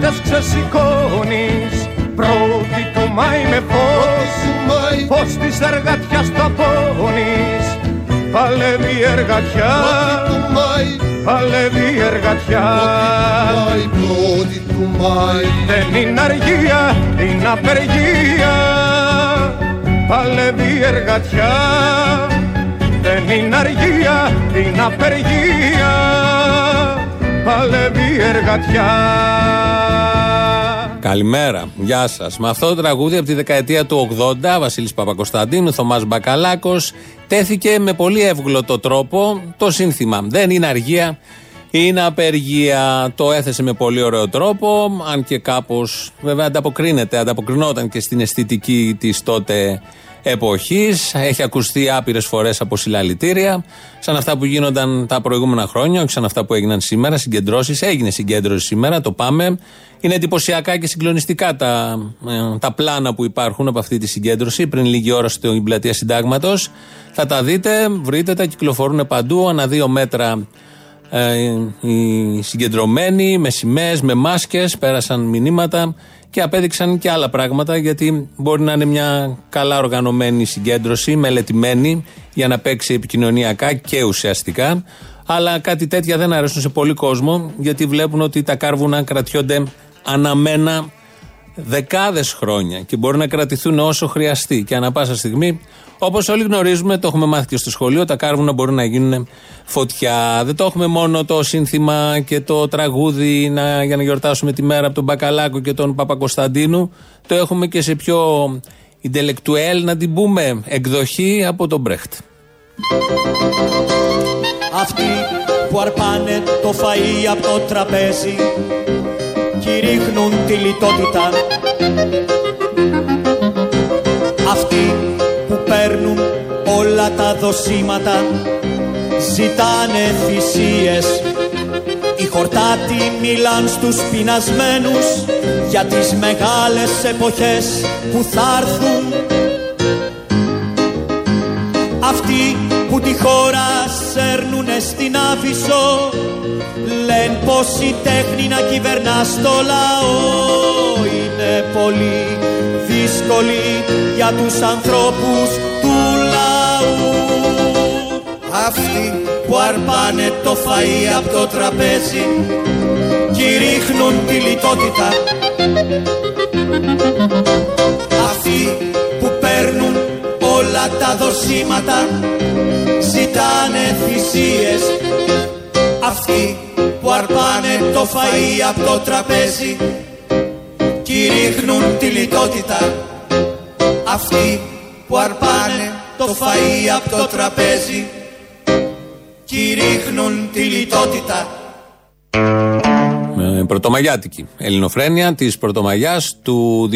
Μάη και πώς τους εργάτες ξεσηκώνεις Πρώτη του Μάη. με φως Πώς της εργατιάς το πόνεις Παλεύει η εργατιά. Παλεύει η εργατιά. Πρώτη του Μάη. Δεν είναι αργία, είναι απεργία. Παλεύει η εργατιά. Δεν είναι αργία, είναι απεργία Παλεύει η εργατιά Καλημέρα, γεια σας. Με αυτό το τραγούδι από τη δεκαετία του 80, Βασίλης Παπακοσταντίνου, Θωμάς Μπακαλάκος, τέθηκε με πολύ εύγλωτο τρόπο το σύνθημα. Δεν είναι αργία, είναι απεργία. Το έθεσε με πολύ ωραίο τρόπο, αν και κάπως βέβαια ανταποκρίνεται, ανταποκρινόταν και στην αισθητική της τότε εποχής. Έχει ακουστεί άπειρες φορές από συλλαλητήρια, σαν αυτά που γίνονταν τα προηγούμενα χρόνια, όχι σαν αυτά που έγιναν σήμερα, συγκεντρώσεις. Έγινε συγκέντρωση σήμερα, το πάμε. Είναι εντυπωσιακά και συγκλονιστικά τα, ε, τα πλάνα που υπάρχουν από αυτή τη συγκέντρωση πριν λίγη ώρα στην πλατεία Συντάγματος. Θα τα δείτε, βρείτε τα, κυκλοφορούν παντού, ανά δύο μέτρα ε, οι συγκεντρωμένοι, με σημαίες, με μάσκες, πέρασαν μηνύματα και απέδειξαν και άλλα πράγματα γιατί μπορεί να είναι μια καλά οργανωμένη συγκέντρωση, μελετημένη για να παίξει επικοινωνιακά και ουσιαστικά. Αλλά κάτι τέτοια δεν αρέσουν σε πολύ κόσμο γιατί βλέπουν ότι τα κάρβουνα κρατιόνται αναμένα δεκάδες χρόνια και μπορεί να κρατηθούν όσο χρειαστεί. Και ανά πάσα στιγμή, όπως όλοι γνωρίζουμε, το έχουμε μάθει και στο σχολείο, τα κάρβουνα μπορούν να γίνουν φωτιά. Δεν το έχουμε μόνο το σύνθημα και το τραγούδι να, για να γιορτάσουμε τη μέρα από τον Μπακαλάκο και τον Παπακοσταντίνου. Το έχουμε και σε πιο ιντελεκτουέλ, να την πούμε, εκδοχή από τον Μπρέχτ. Αυτοί που αρπάνε το φαΐ από το τραπέζι ρίχνουν τη λιτότητα. Αυτοί που παίρνουν όλα τα δοσήματα ζητάνε θυσίες. Οι χορτάτοι μιλάν στους πεινασμένους για τις μεγάλες εποχές που θα έρθουν. Αυτοί που τη χώρα σέρνουνε στην Άφησο. Λένε πως η τέχνη να κυβερνά στο λαό. Είναι πολύ δύσκολη για τους ανθρώπους του λαού. Αυτοί που αρπάνε το φαΐ από το τραπέζι και ρίχνουν τη λιτότητα. Αυτοί που παίρνουν όλα τα δοσήματα ζητάνε θυσίες. Αυτοί που αρπάνε το φαΐ από το τραπέζι και ρίχνουν τη λιτότητα. Αυτοί που αρπάνε το φαΐ από το τραπέζι και ρίχνουν τη λιτότητα. Πρωτομαγιάτικη. Ελληνοφρένεια της Πρωτομαγιάς του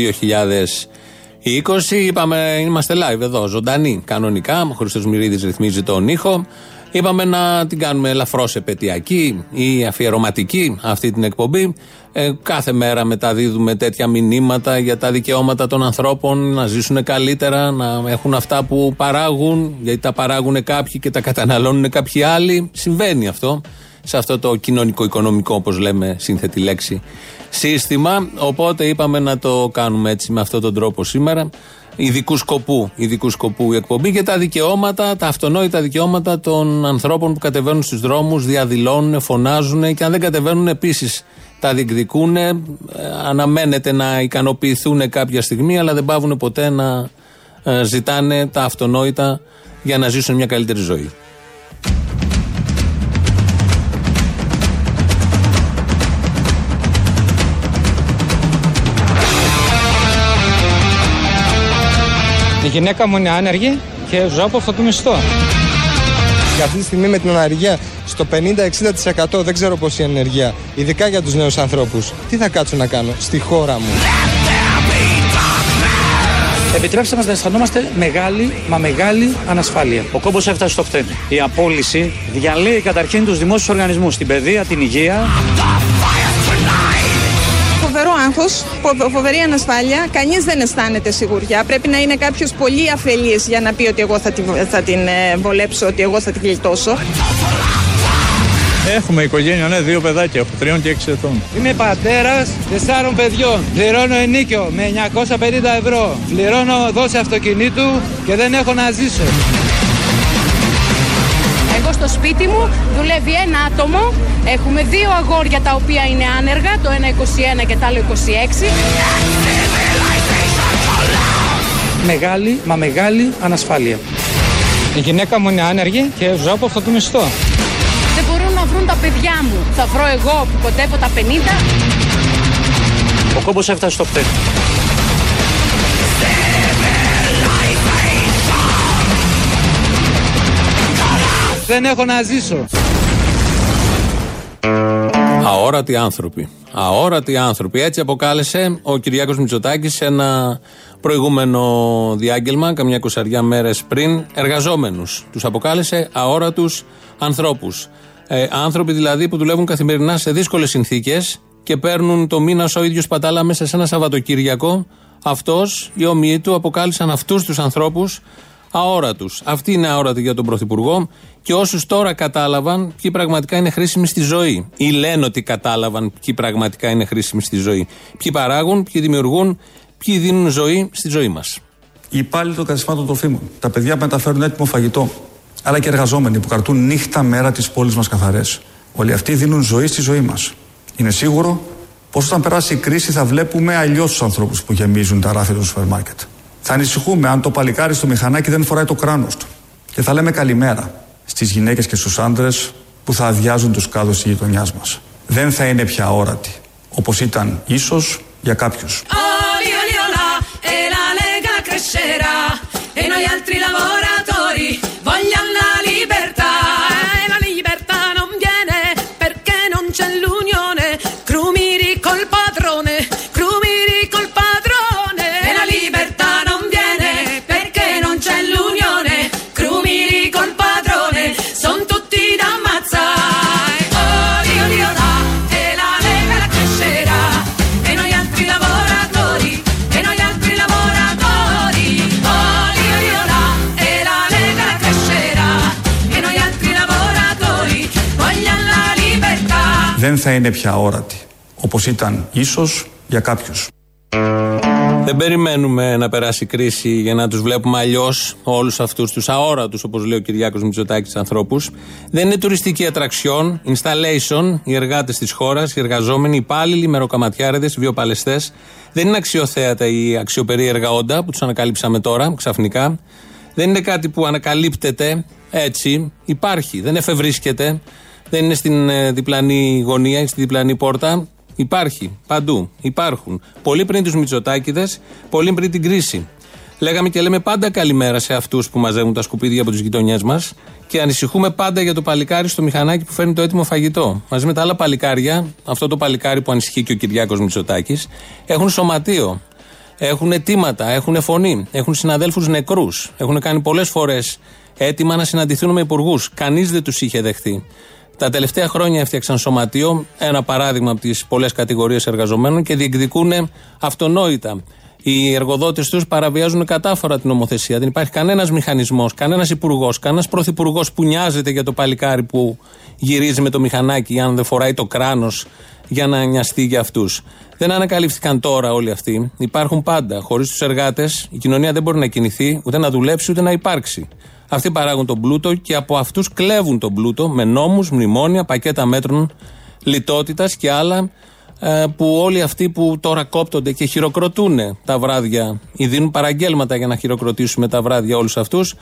2020 είπαμε είμαστε live εδώ ζωντανή κανονικά ο Χρήστος Μυρίδης ρυθμίζει τον ήχο Είπαμε να την κάνουμε ελαφρώς επαιτειακή ή αφιερωματική αυτή την εκπομπή. Ε, κάθε μέρα μεταδίδουμε τέτοια μηνύματα για τα δικαιώματα των ανθρώπων να ζήσουν καλύτερα, να έχουν αυτά που παράγουν, γιατί τα παράγουν κάποιοι και τα καταναλώνουν κάποιοι άλλοι. Συμβαίνει αυτό σε αυτό το κοινωνικό-οικονομικό, όπως λέμε, σύνθετη λέξη, σύστημα. Οπότε είπαμε να το κάνουμε έτσι με αυτόν τον τρόπο σήμερα ειδικού σκοπού, ειδικού σκοπού η εκπομπή και τα δικαιώματα, τα αυτονόητα δικαιώματα των ανθρώπων που κατεβαίνουν στους δρόμους, διαδηλώνουν, φωνάζουν και αν δεν κατεβαίνουν επίσης τα διεκδικούν. Ε, αναμένεται να ικανοποιηθούν κάποια στιγμή, αλλά δεν πάβουν ποτέ να ε, ζητάνε τα αυτονόητα για να ζήσουν μια καλύτερη ζωή. Γυναίκα μου είναι άνεργη και ζω από αυτό το μισθό. Και αυτή τη στιγμή με την ανεργία στο 50-60% δεν ξέρω πόση ενεργεία, ειδικά για τους νέους ανθρώπους. Τι θα κάτσω να κάνω στη χώρα μου; Επιτρέψτε μας να αισθανόμαστε μεγάλη, μα μεγάλη ανασφάλεια. Ο κόμπος έφτασε στο χτένι. Η απόλυση διαλύει καταρχήν τους δημόσιους οργανισμούς, την παιδεία, την υγεία φοβερό άγχο, φοβερή ανασφάλεια. Κανείς δεν αισθάνεται σιγουριά. Πρέπει να είναι κάποιος πολύ αφελής για να πει ότι εγώ θα την, θα την ε, βολέψω, ότι εγώ θα την γλιτώσω. Έχουμε οικογένεια, ναι, δύο παιδάκια, από τριών και έξι ετών. Είμαι πατέρας τεσσάρων παιδιών. Πληρώνω ενίκιο με 950 ευρώ. Πληρώνω δόση αυτοκινήτου και δεν έχω να ζήσω. Εγώ στο σπίτι μου δουλεύει ένα άτομο. Έχουμε δύο αγόρια τα οποία είναι άνεργα, το ένα 21 και το άλλο 26. Μεγάλη, μα μεγάλη ανασφάλεια. Η γυναίκα μου είναι άνεργη και ζω από αυτό το μισθό. Δεν μπορούν να βρουν τα παιδιά μου. Θα βρω εγώ που κοντεύω τα 50. Ο κόμπος έφτασε στο χτένι. Δεν έχω να ζήσω. Αόρατοι άνθρωποι. Αόρατοι άνθρωποι. Έτσι αποκάλεσε ο Κυριάκος Μητσοτάκης σε ένα προηγούμενο διάγγελμα, καμιά κοσαριά μέρες πριν, εργαζόμενους. Τους αποκάλεσε αόρατους ανθρώπους. Ε, άνθρωποι δηλαδή που δουλεύουν καθημερινά σε δύσκολες συνθήκες και παίρνουν το μήνα ο ίδιος πατάλα μέσα σε ένα Σαββατοκύριακο. Αυτός, οι ομοιοί του αποκάλυψαν αυτούς τους ανθρώπους αόρατους. Αυτοί είναι αόρατοι για τον Πρωθυπουργό και όσους τώρα κατάλαβαν ποιοι πραγματικά είναι χρήσιμοι στη ζωή. Ή λένε ότι κατάλαβαν ποιοι πραγματικά είναι χρήσιμοι στη ζωή. Ποιοι παράγουν, ποιοι δημιουργούν, ποιοι δίνουν ζωή στη ζωή μας. Οι υπάλληλοι των καταστημάτων τροφίμων, τα παιδιά που μεταφέρουν έτοιμο φαγητό, αλλά και εργαζόμενοι που κρατούν νύχτα μέρα τις πόλεις μας καθαρές. Όλοι αυτοί δίνουν ζωή στη ζωή μας. Είναι σίγουρο πως όταν περάσει η κρίση θα βλέπουμε αλλιώς τους ανθρώπους που γεμίζουν τα ράφια του σούπερ μάρκετ. Θα ανησυχούμε αν το παλικάρι στο μηχανάκι δεν φοράει το κράνος του. Και θα λέμε καλημέρα στις γυναίκες και στους άντρες που θα αδειάζουν τους κάδους της γειτονιάς μας. Δεν θα είναι πια όρατοι, όπως ήταν ίσως για κάποιους. Δεν θα είναι πια όρατοι, όπως ήταν ίσως για κάποιους. Δεν περιμένουμε να περάσει κρίση για να τους βλέπουμε αλλιώς όλους αυτούς τους αόρατους, όπως λέει ο Κυριάκος Μητσοτάκης, ανθρώπους. Δεν είναι τουριστική ατραξιόν, installation, οι εργάτες της χώρας, οι εργαζόμενοι, οι υπάλληλοι, οι μεροκαματιάρεδε, οι βιοπαλαιστές. Δεν είναι αξιοθέατα ή αξιοπερίεργα όντα που τους ανακαλύψαμε τώρα, ξαφνικά. Δεν είναι κάτι που ανακαλύπτεται έτσι. Υπάρχει, δεν εφευρίσκεται. Δεν είναι στην ε, διπλανή γωνία ή στη διπλανή πόρτα. Υπάρχει παντού. Υπάρχουν. Πολύ πριν τους Μητσοτάκηδες, πολύ πριν την κρίση. Λέγαμε και λέμε πάντα καλημέρα σε αυτούς που μαζεύουν τα σκουπίδια από τις γειτονιές μας και ανησυχούμε πάντα για το παλικάρι στο μηχανάκι που φέρνει το έτοιμο φαγητό. Μαζί με τα άλλα παλικάρια, αυτό το παλικάρι που ανησυχεί και ο Κυριάκος Μητσοτάκης, έχουν σωματείο. Έχουν αιτήματα, έχουν φωνή, έχουν συναδέλφους νεκρούς. Έχουν κάνει πολλές φορές έτοιμα να συναντηθούν με υπουργούς. Κανείς δεν τους είχε δεχθεί. Τα τελευταία χρόνια έφτιαξαν σωματείο, ένα παράδειγμα από τις πολλές κατηγορίες εργαζομένων και διεκδικούν αυτονόητα. Οι εργοδότες τους παραβιάζουν κατάφορα την νομοθεσία. Δεν υπάρχει κανένας μηχανισμός, κανένας υπουργός, κανένας πρωθυπουργός που νοιάζεται για το παλικάρι που γυρίζει με το μηχανάκι, αν δεν φοράει το κράνος για να νοιαστεί για αυτούς. Δεν ανακαλύφθηκαν τώρα όλοι αυτοί. Υπάρχουν πάντα. Χωρίς τους εργάτες η κοινωνία δεν μπορεί να κινηθεί, ούτε να δουλέψει, ούτε να υπάρξει. Αυτοί παράγουν τον πλούτο και από αυτούς κλέβουν τον πλούτο με νόμους, μνημόνια, πακέτα μέτρων λιτότητας και άλλα ε, που όλοι αυτοί που τώρα κόπτονται και χειροκροτούν τα βράδια ή δίνουν παραγγέλματα για να χειροκροτήσουμε τα βράδια όλους αυτούς,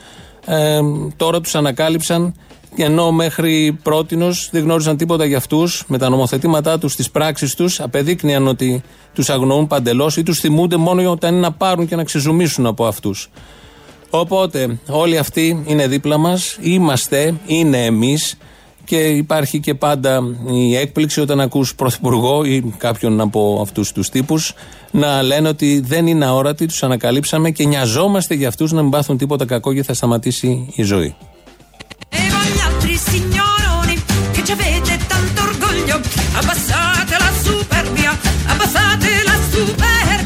ε, τώρα τους ανακάλυψαν ενώ μέχρι πρότινος δεν γνώριζαν τίποτα για αυτούς, με τα νομοθετήματά τους, τις πράξεις τους, απεδείκνυαν ότι τους αγνοούν παντελώς ή τους θυμούνται μόνο όταν είναι να πάρουν και να ξεζουμίσουν από αυτούς. Οπότε όλοι αυτοί είναι δίπλα μας, είμαστε, είναι εμείς και υπάρχει και πάντα η έκπληξη όταν ακούς πρωθυπουργό ή κάποιον από αυτούς τους τύπους να λένε ότι δεν είναι αόρατοι, τους ανακαλύψαμε και νοιαζόμαστε για αυτούς να μην πάθουν τίποτα κακό και θα σταματήσει η ζωή. E voi gli altri signoroni che ci avete tanto orgoglio, abbassate la superbia, abbassate la superbia.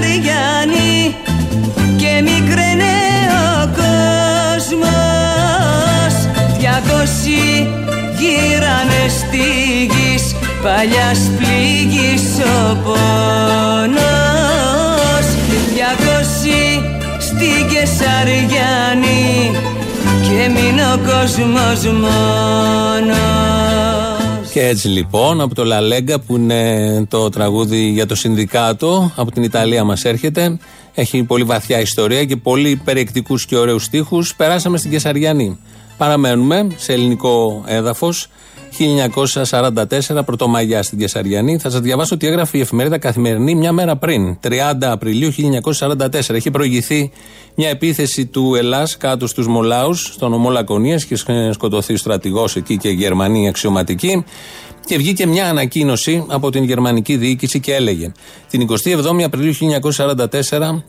Κεσαριάνη και μικραίνε ο κόσμος. Διακόσι γύρανε στη γης παλιάς πληγής ο πόνος. Διακόσι στην Κεσαριάνη και μείνει ο κόσμος μόνος Και έτσι λοιπόν από το Λαλέγκα που είναι το τραγούδι για το Συνδικάτο από την Ιταλία μας έρχεται. Έχει πολύ βαθιά ιστορία και πολύ περιεκτικούς και ωραίους στίχους. Περάσαμε στην Κεσαριανή. Παραμένουμε σε ελληνικό έδαφος 1944 Πρωτομαγιά στην Κεσαριανή. Θα σας διαβάσω τι έγραφε η εφημερίδα Καθημερινή μια μέρα πριν, 30 Απριλίου 1944. Έχει προηγηθεί μια επίθεση του Ελλάς κάτω στους Μολάους, στον ομό Λακωνία. Είχε σκοτωθεί στρατηγός εκεί και Γερμανοί αξιωματικοί. Και βγήκε μια ανακοίνωση από την γερμανική διοίκηση και έλεγε την 27η Απριλίου 1944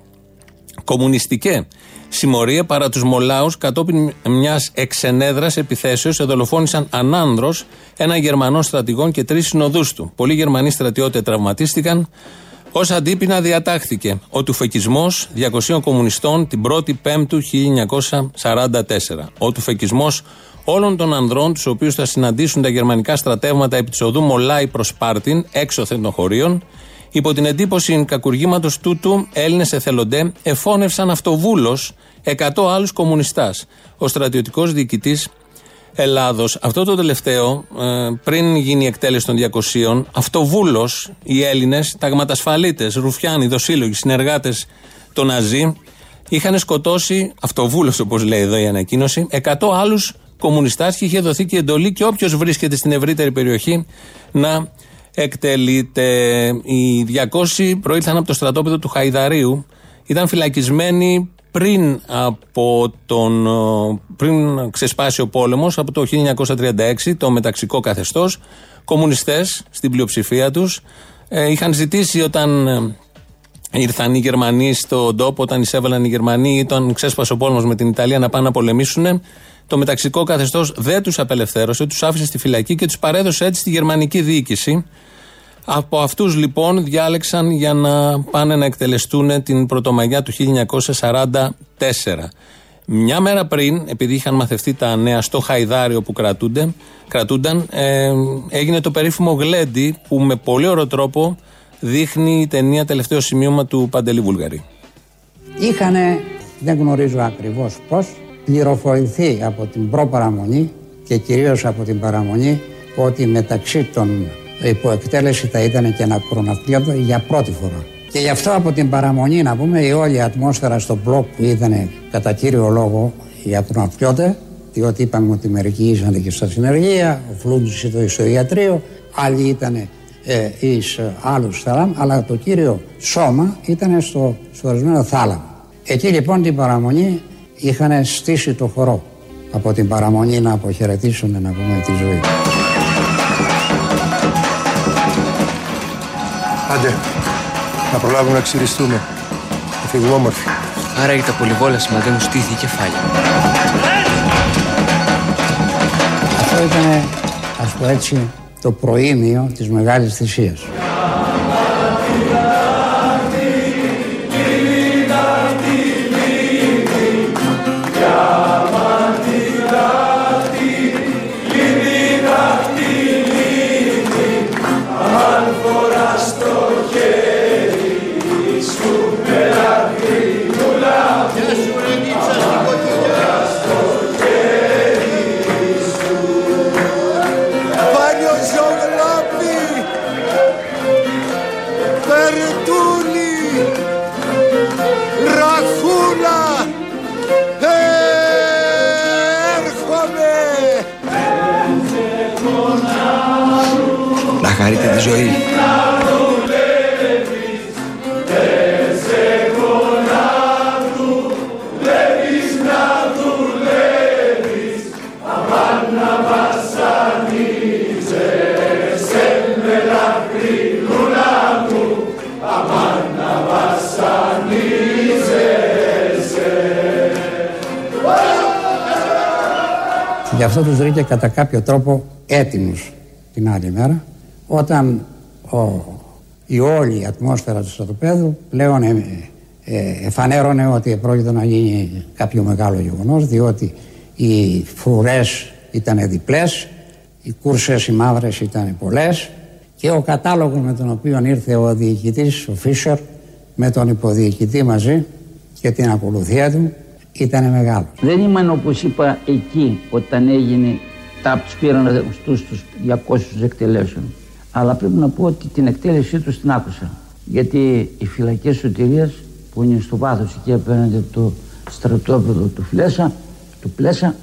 κομμουνιστικέ συμμορία παρά τους Μολάους κατόπιν μιας εξενέδρας επιθέσεως εδολοφόνησαν ανάνδρο ένα Γερμανό στρατηγό και τρεις συνοδούς του. Πολλοί Γερμανοί στρατιώτε τραυματίστηκαν. Ω αντίπεινα διατάχθηκε ο τουφεκισμός 200 κομμουνιστών την 1η Πέμπτου 1944. Ο τουφεκισμός όλων των ανδρών, τους οποίους θα συναντήσουν τα γερμανικά στρατεύματα επί της οδού Μολάη προς Σπάρτιν, έξωθεν των χωρίων, Υπό την εντύπωση κακουργήματος τούτου, Έλληνες εθελοντέ εφώνευσαν αυτοβούλος 100 άλλους κομμουνιστάς. Ο στρατιωτικός διοικητής Ελλάδος, αυτό το τελευταίο, ε, πριν γίνει η εκτέλεση των 200, αυτοβούλος οι Έλληνες, ταγματασφαλίτες, ρουφιάνοι, δοσύλλογοι, συνεργάτες των Ναζί, είχαν σκοτώσει, αυτοβούλος όπως λέει εδώ η ανακοίνωση, 100 άλλους κομμουνιστάς και είχε δοθεί και εντολή και όποιος βρίσκεται στην ευρύτερη περιοχή να εκτελείται. Οι 200 προήλθαν από το στρατόπεδο του Χαϊδαρίου. Ήταν φυλακισμένοι πριν από τον πριν ξεσπάσει ο πόλεμος από το 1936 το μεταξικό καθεστώς κομμουνιστές στην πλειοψηφία τους ε, είχαν ζητήσει όταν ε, ήρθαν οι Γερμανοί στον τόπο όταν εισέβαλαν οι Γερμανοί ή όταν ξέσπασε ο πόλεμος με την Ιταλία να πάνε να πολεμήσουν το μεταξικό καθεστώς δεν τους απελευθέρωσε, τους άφησε στη φυλακή και τους παρέδωσε έτσι στη γερμανική διοίκηση. Από αυτούς λοιπόν διάλεξαν για να πάνε να εκτελεστούν την Πρωτομαγιά του 1944. Μια μέρα πριν, επειδή είχαν μαθευτεί τα νέα στο Χαϊδάριο που κρατούνται, κρατούνταν, ε, έγινε το περίφημο γλέντι που με πολύ ωραίο τρόπο δείχνει η ταινία τελευταίο σημείωμα του Παντελή Βουλγαρή. Είχανε, δεν γνωρίζω ακριβώς πώς, πληροφορηθεί από την προπαραμονή και κυρίως από την παραμονή ότι μεταξύ των υποεκτέλεση θα ήταν και ένα κροναυτλίωτο για πρώτη φορά. Και γι' αυτό από την παραμονή να πούμε η όλη ατμόσφαιρα στο μπλοκ που ήταν κατά κύριο λόγο οι ατροναυτλιώτε διότι είπαμε ότι μερικοί ήσαν και στα συνεργεία, ο Φλούντος ήταν στο ιατρείο, άλλοι ήταν ε, εις ε, άλλους θάλαμ, αλλά το κύριο σώμα ήταν στο, στο ορισμένο θάλαμο. Εκεί λοιπόν την παραμονή είχαν στήσει το χορό από την παραμονή να αποχαιρετήσουν να πούμε τη ζωή. Άντε, να προλάβουμε να ξυριστούμε. Να φύγουμε όμορφοι. Άρα για τα πολυβόλα σημαντέ μου στήθη η κεφάλια. Αυτό ήταν, ας πω έτσι, το προήμιο της Μεγάλης Θυσίας. Γι' αυτό τους βρήκε κατά κάποιο τρόπο έτοιμους την άλλη μέρα όταν ο, η όλη ατμόσφαιρα του στρατοπέδου πλέον ε, ε, εφανέρωνε ότι πρόκειται να γίνει κάποιο μεγάλο γεγονός διότι οι φρουρές ήταν διπλές, οι κούρσες οι μαύρες ήταν πολλές και ο κατάλογος με τον οποίο ήρθε ο διοικητής, ο Φίσερ, με τον υποδιοικητή μαζί και την ακολουθία του ήταν μεγάλο. Δεν ήμουν όπως είπα εκεί όταν έγινε τα τους πήραν στους τους 200 εκτελέσεων. Αλλά πρέπει να πω ότι την εκτέλεσή τους την άκουσα. Γιατί οι φυλακές σωτηρίας που είναι στο βάθος εκεί απέναντι από το στρατόπεδο του Φλέσα, του Πλέσα,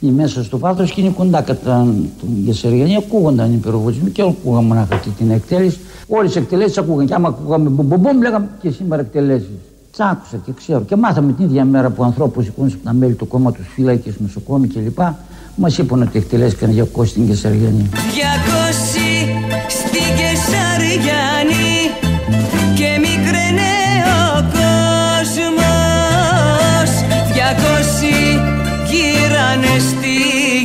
είναι μέσα στο βάθος και είναι κοντά κατά τον Γεσεργιανή, ακούγονταν οι πυροβολισμοί και ακούγαμε μονάχα αυτή την εκτέλεση. Όλες οι εκτελέσεις ακούγαν και άμα ακούγαμε μπομπομπομ λέγαμε και σήμερα εκτελέσεις. Τ' άκουσα και ξέρω και μάθαμε την ίδια μέρα που ανθρώπους σηκώνουν από τα μέλη του κόμματος φύλακε, νοσοκόμοι κλπ. Μας είπαν ότι εκτελέστηκαν 200 στην Κεσαριανή. 200 στην Κεσαριανή και μικρένε ο κόσμος 200 γύρανε στη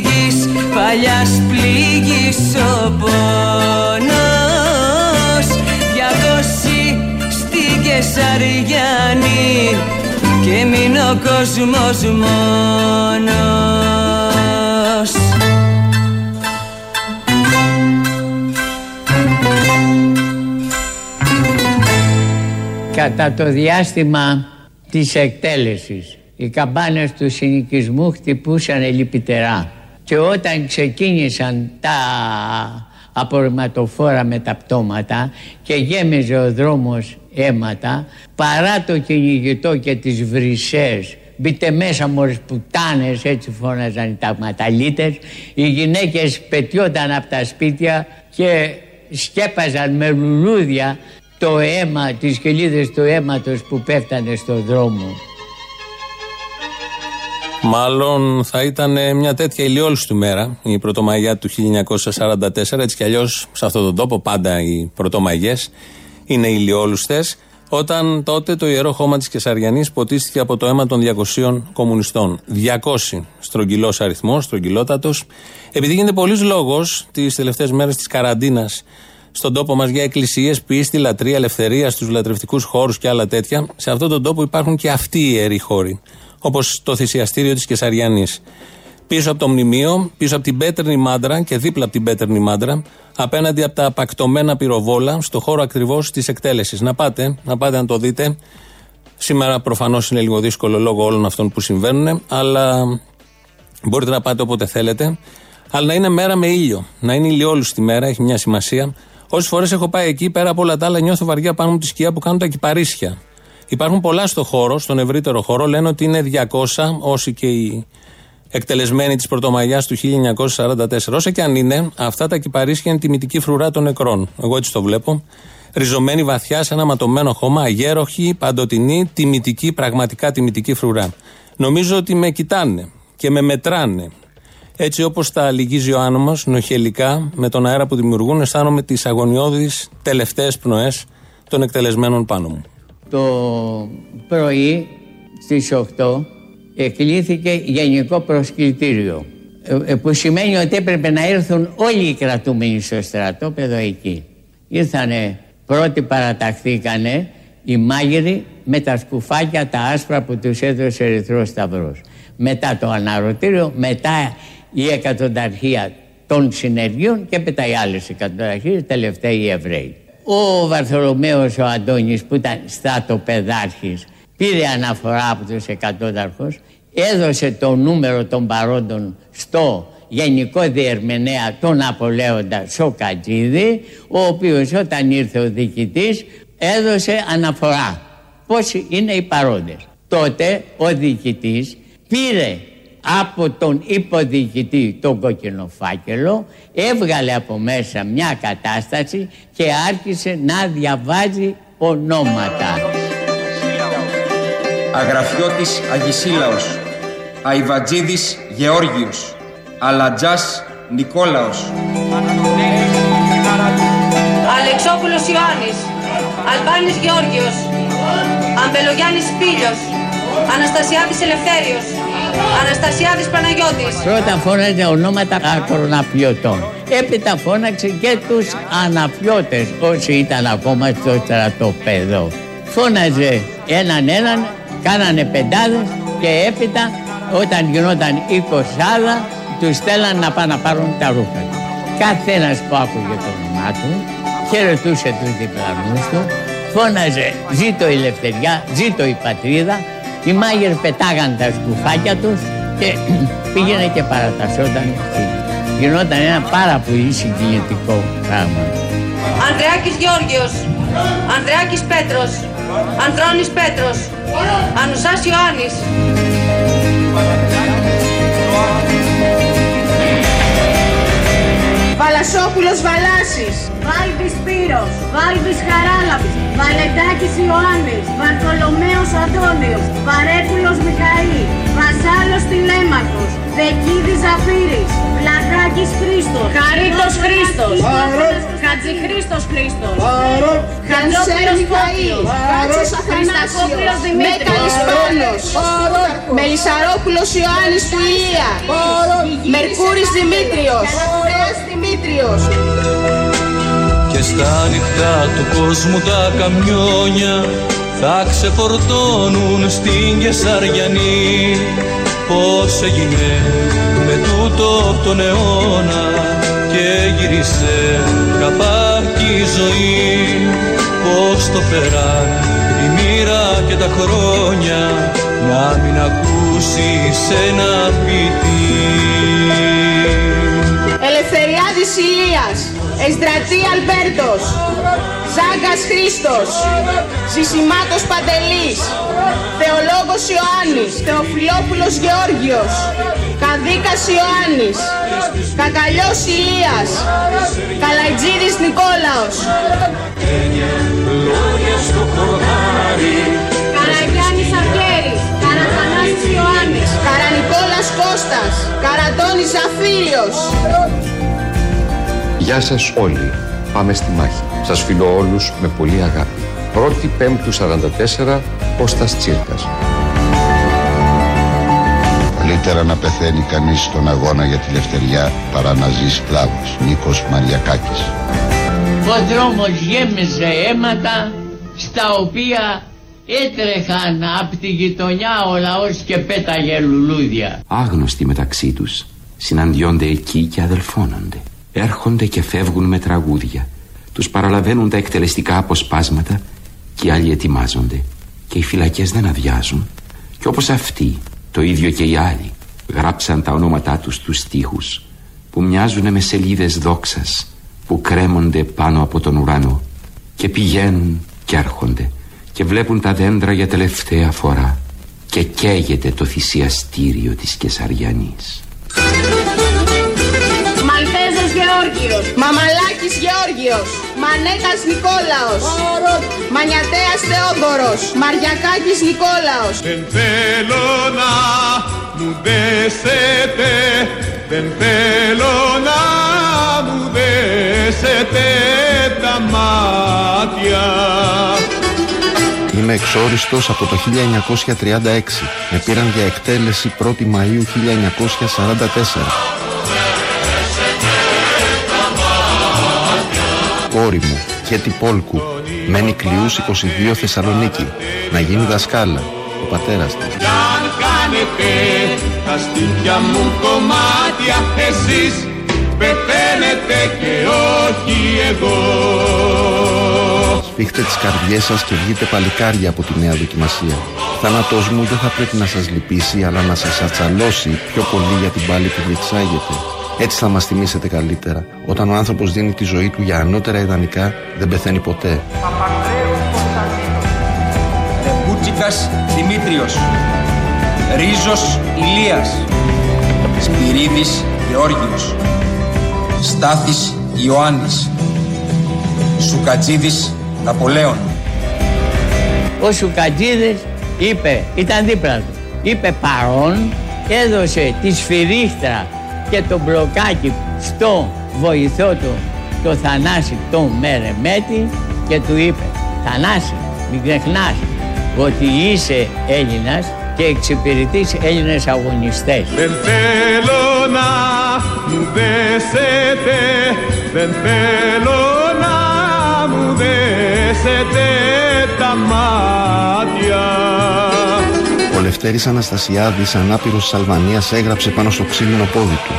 γης παλιάς πληγής ο πόνος στην Κεσαριανή και μην ο κόσμος μόνος. Κατά το διάστημα της εκτέλεσης οι καμπάνες του συνοικισμού χτυπούσαν λυπητερά και όταν ξεκίνησαν τα απορριμματοφόρα με τα πτώματα και γέμιζε ο δρόμος αίματα παρά το κυνηγητό και τις βρυσές μπείτε μέσα μόλις πουτάνες έτσι φώναζαν οι ταγματαλίτες οι γυναίκες πετιόταν από τα σπίτια και σκέπαζαν με λουλούδια το αίμα, τις κελίδες του αίματος που πέφτανε στο δρόμο. Μάλλον θα ήταν μια τέτοια ηλιόλουστη μέρα, η Πρωτομαγιά του 1944. Έτσι κι αλλιώς σε αυτόν τον τόπο πάντα οι Πρωτομαγιές είναι ηλιόλουστες. Όταν τότε το ιερό χώμα της Κεσαριανής ποτίστηκε από το αίμα των 200 κομμουνιστών. 200 στρογγυλός αριθμός, στρογγυλότατος. Επειδή γίνεται πολλής λόγος τις τελευταίες μέρες της καραντίνας στον τόπο μας για εκκλησίες, πίστη, λατρεία, ελευθερία, στους λατρευτικούς χώρους και άλλα τέτοια, σε αυτόν τον τόπο υπάρχουν και αυτοί οι ιεροί χώροι όπως το θυσιαστήριο της Κεσαριανής. Πίσω από το μνημείο, πίσω από την πέτρινη μάντρα και δίπλα από την πέτρινη μάντρα, απέναντι από τα απακτωμένα πυροβόλα, στο χώρο ακριβώς της εκτέλεσης. Να πάτε, να πάτε να το δείτε. Σήμερα προφανώς είναι λίγο δύσκολο λόγω όλων αυτών που συμβαίνουν, αλλά μπορείτε να πάτε όποτε θέλετε. Αλλά να είναι μέρα με ήλιο. Να είναι ηλιόλουστη μέρα, έχει μια σημασία. Όσες φορές έχω πάει εκεί, πέρα από όλα τα άλλα, νιώθω βαριά πάνω μου τη σκιά που κάνουν τα κυπαρίσια. Υπάρχουν πολλά στο χώρο, στον ευρύτερο χώρο. Λένε ότι είναι 200, όσοι και οι εκτελεσμένοι της Πρωτομαγιάς του 1944. Όσα και αν είναι, αυτά τα κυπαρίσια είναι τιμητική φρουρά των νεκρών. Εγώ έτσι το βλέπω. Ριζωμένη βαθιά σε ένα ματωμένο χώμα, αγέροχη, παντοτινή, τιμητική, πραγματικά τιμητική φρουρά. Νομίζω ότι με κοιτάνε και με μετράνε. Έτσι όπως τα λυγίζει ο άνομος, νοχελικά, με τον αέρα που δημιουργούν, αισθάνομαι τις αγωνιώδεις τελευταίες πνοές των εκτελεσμένων πάνω μου. Το πρωί στις 8 εκλήθηκε γενικό προσκλητήριο ε, που σημαίνει ότι έπρεπε να έρθουν όλοι οι κρατούμενοι στο στρατόπεδο εκεί. Ήρθανε πρώτοι παραταχθήκανε οι μάγειροι με τα σκουφάκια τα άσπρα που τους έδωσε Ερυθρός Σταυρός. Μετά το αναρωτήριο, μετά η εκατονταρχία των συνεργείων και μετά οι άλλες εκατονταρχίες, τελευταίοι οι Εβραίοι. Ο Βαρθολομαίος ο Αντώνης που ήταν στρατοπεδάρχης πήρε αναφορά από τους εκατόνταρχους, έδωσε το νούμερο των παρόντων στο Γενικό Διερμηνέα τον Απολέοντα Σοκατζίδη, ο οποίος όταν ήρθε ο διοικητής έδωσε αναφορά πόσοι είναι οι παρόντες. Τότε ο διοικητής πήρε από τον υποδιοικητή τον κοκκινοφάκελο έβγαλε από μέσα μια κατάσταση και άρχισε να διαβάζει ονόματα. Αγραφιώτης Αγισίλαος Αϊβατζίδης Γεώργιος Αλατζάς Νικόλαος Αλεξόπουλος Ιωάννης Αλβάνης Γεώργιος Αμπελογιάννης Πίλιος Αναστασιάδης Ελευθέριος Αναστασιάδης Παναγιώτης Πρώτα φώναζε ονόματα ακροναφιωτών. Έπειτα φώναξε και τους αναφιώτες όσοι ήταν ακόμα στο στρατοπέδο. Φώναζε έναν έναν, κάνανε πεντάδες και έπειτα όταν γινόταν η κοσάδα τους στέλναν να πάνε να πάρουν τα ρούχα τους. Κάθε ένας που άκουγε το όνομά του χαιρετούσε τους διπλανούς του φώναζε ζήτω η ελευθεριά, ζήτω η πατρίδα οι μάγειρ πετάγαν τα σκουφάκια τους και πήγαινε και παρατασσόταν εκεί. Γινόταν ένα πάρα πολύ συγκινητικό πράγμα. Ανδρεάκης Γεώργιος Ανδρεάκης Πέτρος Ανδρώνης Πέτρος Ανουσάς Ιωάννης Βαλασόπουλος Βαλάσης. Βάλβης Σπύρος. Βάλβης Χαράλαμπης. Βαλεντάκης Ιωάννης. Βαρθολομέος Αντώνιος. Βαρέπουλος Μιχαήλ. Βασάλος Τηλέμαχος. Δεκίδης Ζαφύρης Βλαχάκης Χρήστος. Χαρίτος Χρήστος. Χατζηχρήστος Χρήστος. Χανσέλ Μιχαήλ. Κάτσος Αθανάσιος Μέκαλης Πάνος Μελισσαρόπουλος Ιωάννης του Ηλία Μερκούρης Δημήτριος. Δημήτριος. Και στα νυχτά του κόσμου τα καμιόνια θα ξεφορτώνουν στην Κεσαριανή Πώς έγινε με τούτο τον αιώνα και γύρισε καπάκι η ζωή. Πώς το φέραν η μοίρα και τα χρόνια να μην ακούσεις ένα ποιητή Ελευθεριάδης Ηλίας Εστρατή Αλμπέρτος Ζάγκας Χρήστος Σισιμάτος Παντελής Θεολόγος Ιωάννης Θεοφιλόπουλος Γεώργιος Καδίκας Ιωάννης Κακαλιός Ηλίας Καλαϊτζίδης Νικόλαος Καραγιάννης Αυγέρης Καραθανάσης Ιωάννης Καρανικόλας Κώστας Καρατώνης Ζαφύριος Γεια σας όλοι. Πάμε στη μάχη. Σας φιλώ όλους με πολύ αγάπη. 1η Πέμπτου 44, Κώστας Τσίρκας. Καλύτερα να πεθαίνει κανείς στον αγώνα για τη λευτεριά παρά να ζει σκλάβος. Νίκος Μαριακάκης. Ο δρόμος γέμιζε αίματα στα οποία έτρεχαν από τη γειτονιά ο λαός και πέταγε λουλούδια. Άγνωστοι μεταξύ τους συναντιόνται εκεί και αδελφώνονται. Έρχονται και φεύγουν με τραγούδια. Τους παραλαβαίνουν τα εκτελεστικά αποσπάσματα και οι άλλοι ετοιμάζονται. Και οι φυλακές δεν αδειάζουν. Και όπως αυτοί, το ίδιο και οι άλλοι, γράψαν τα ονόματά τους στους στίχους που μοιάζουν με σελίδες δόξας που κρέμονται πάνω από τον ουρανό και πηγαίνουν και έρχονται και βλέπουν τα δέντρα για τελευταία φορά και καίγεται το θυσιαστήριο της Κεσαριανής. Μαλτέζος Γεώργιος Μαμαλάκης Γεώργιος Μανέκας Νικόλαος Μανιατέας Θεόδωρος Μαριακάκης Νικόλαος Δεν θέλω να μου δέσετε Δεν θέλω να μου δέσετε τα μάτια Είμαι εξόριστος από το 1936. Με πήραν για εκτέλεση 1η Μαΐου 1944. Κόρη μου, Κέτη Πόλκου, μένει κλειούς 22 Θεσσαλονίκη. Να γίνει δασκάλα, ο πατέρας της. Κι αν κάνετε τα στήθια μου κομμάτια Εσείς πεθαίνετε και όχι εγώ Σφίχτε τις καρδιές σας και βγείτε παλικάρια από τη νέα δοκιμασία. Ο θάνατός μου δεν θα πρέπει να σας λυπήσει, αλλά να σας ατσαλώσει πιο πολύ για την πάλη που διεξάγεται. Έτσι θα μας θυμίσετε καλύτερα. Όταν ο άνθρωπος δίνει τη ζωή του για ανώτερα ιδανικά, δεν πεθαίνει ποτέ. Μπούτσικας Δημήτριος. Ρίζος Ηλίας. Σπυρίδης Γεώργιος. Στάθης Ιωάννης. Σουκατζίδης Ναπολέων Ο Σουκατζίδης είπε, ήταν δίπλα του, είπε παρόν, έδωσε τη σφυρίχτρα και το μπλοκάκι στο βοηθό του, το Θανάση τον Μερεμέτη και του είπε Θανάση, μην ξεχνάς ότι είσαι Έλληνας και εξυπηρετείς Έλληνες αγωνιστές. Δεν θέλω να μου δέσετε, δεν θέλω να μου δέσετε τα μάτια. Ο Λευτέρης Αναστασιάδης, ανάπηρος της Αλβανίας, έγραψε πάνω στο ξύλινο πόδι του.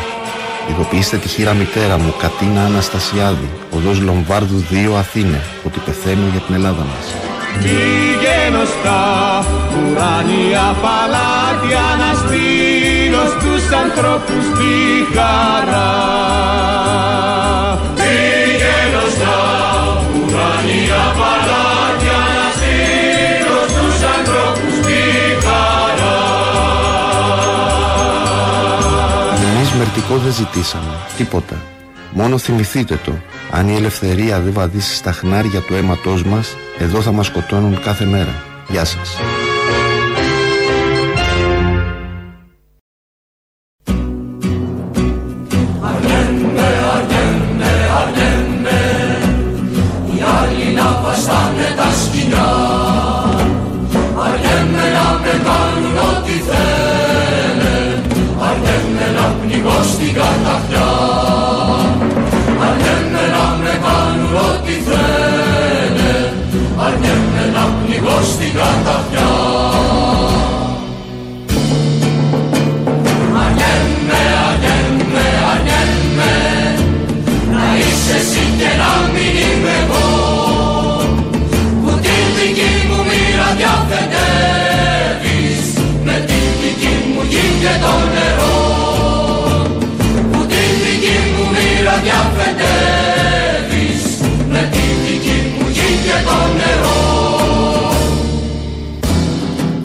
Ειδοποιήστε τη χείρα μητέρα μου, Κατίνα Αναστασιάδη, οδός Λομβάρδου 2 Αθήνε, ότι πεθαίνω για την Ελλάδα μας. Πηγαίνω στα ουράνια παλάτια να στείλω στους ανθρώπους τη χαρά. Εμείς μερτικό δεν ζητήσαμε, τίποτα. Μόνο θυμηθείτε το, αν η ελευθερία δεν βαδίσει στα χνάρια του αίματός μας, εδώ θα μας σκοτώνουν κάθε μέρα. Γεια σας.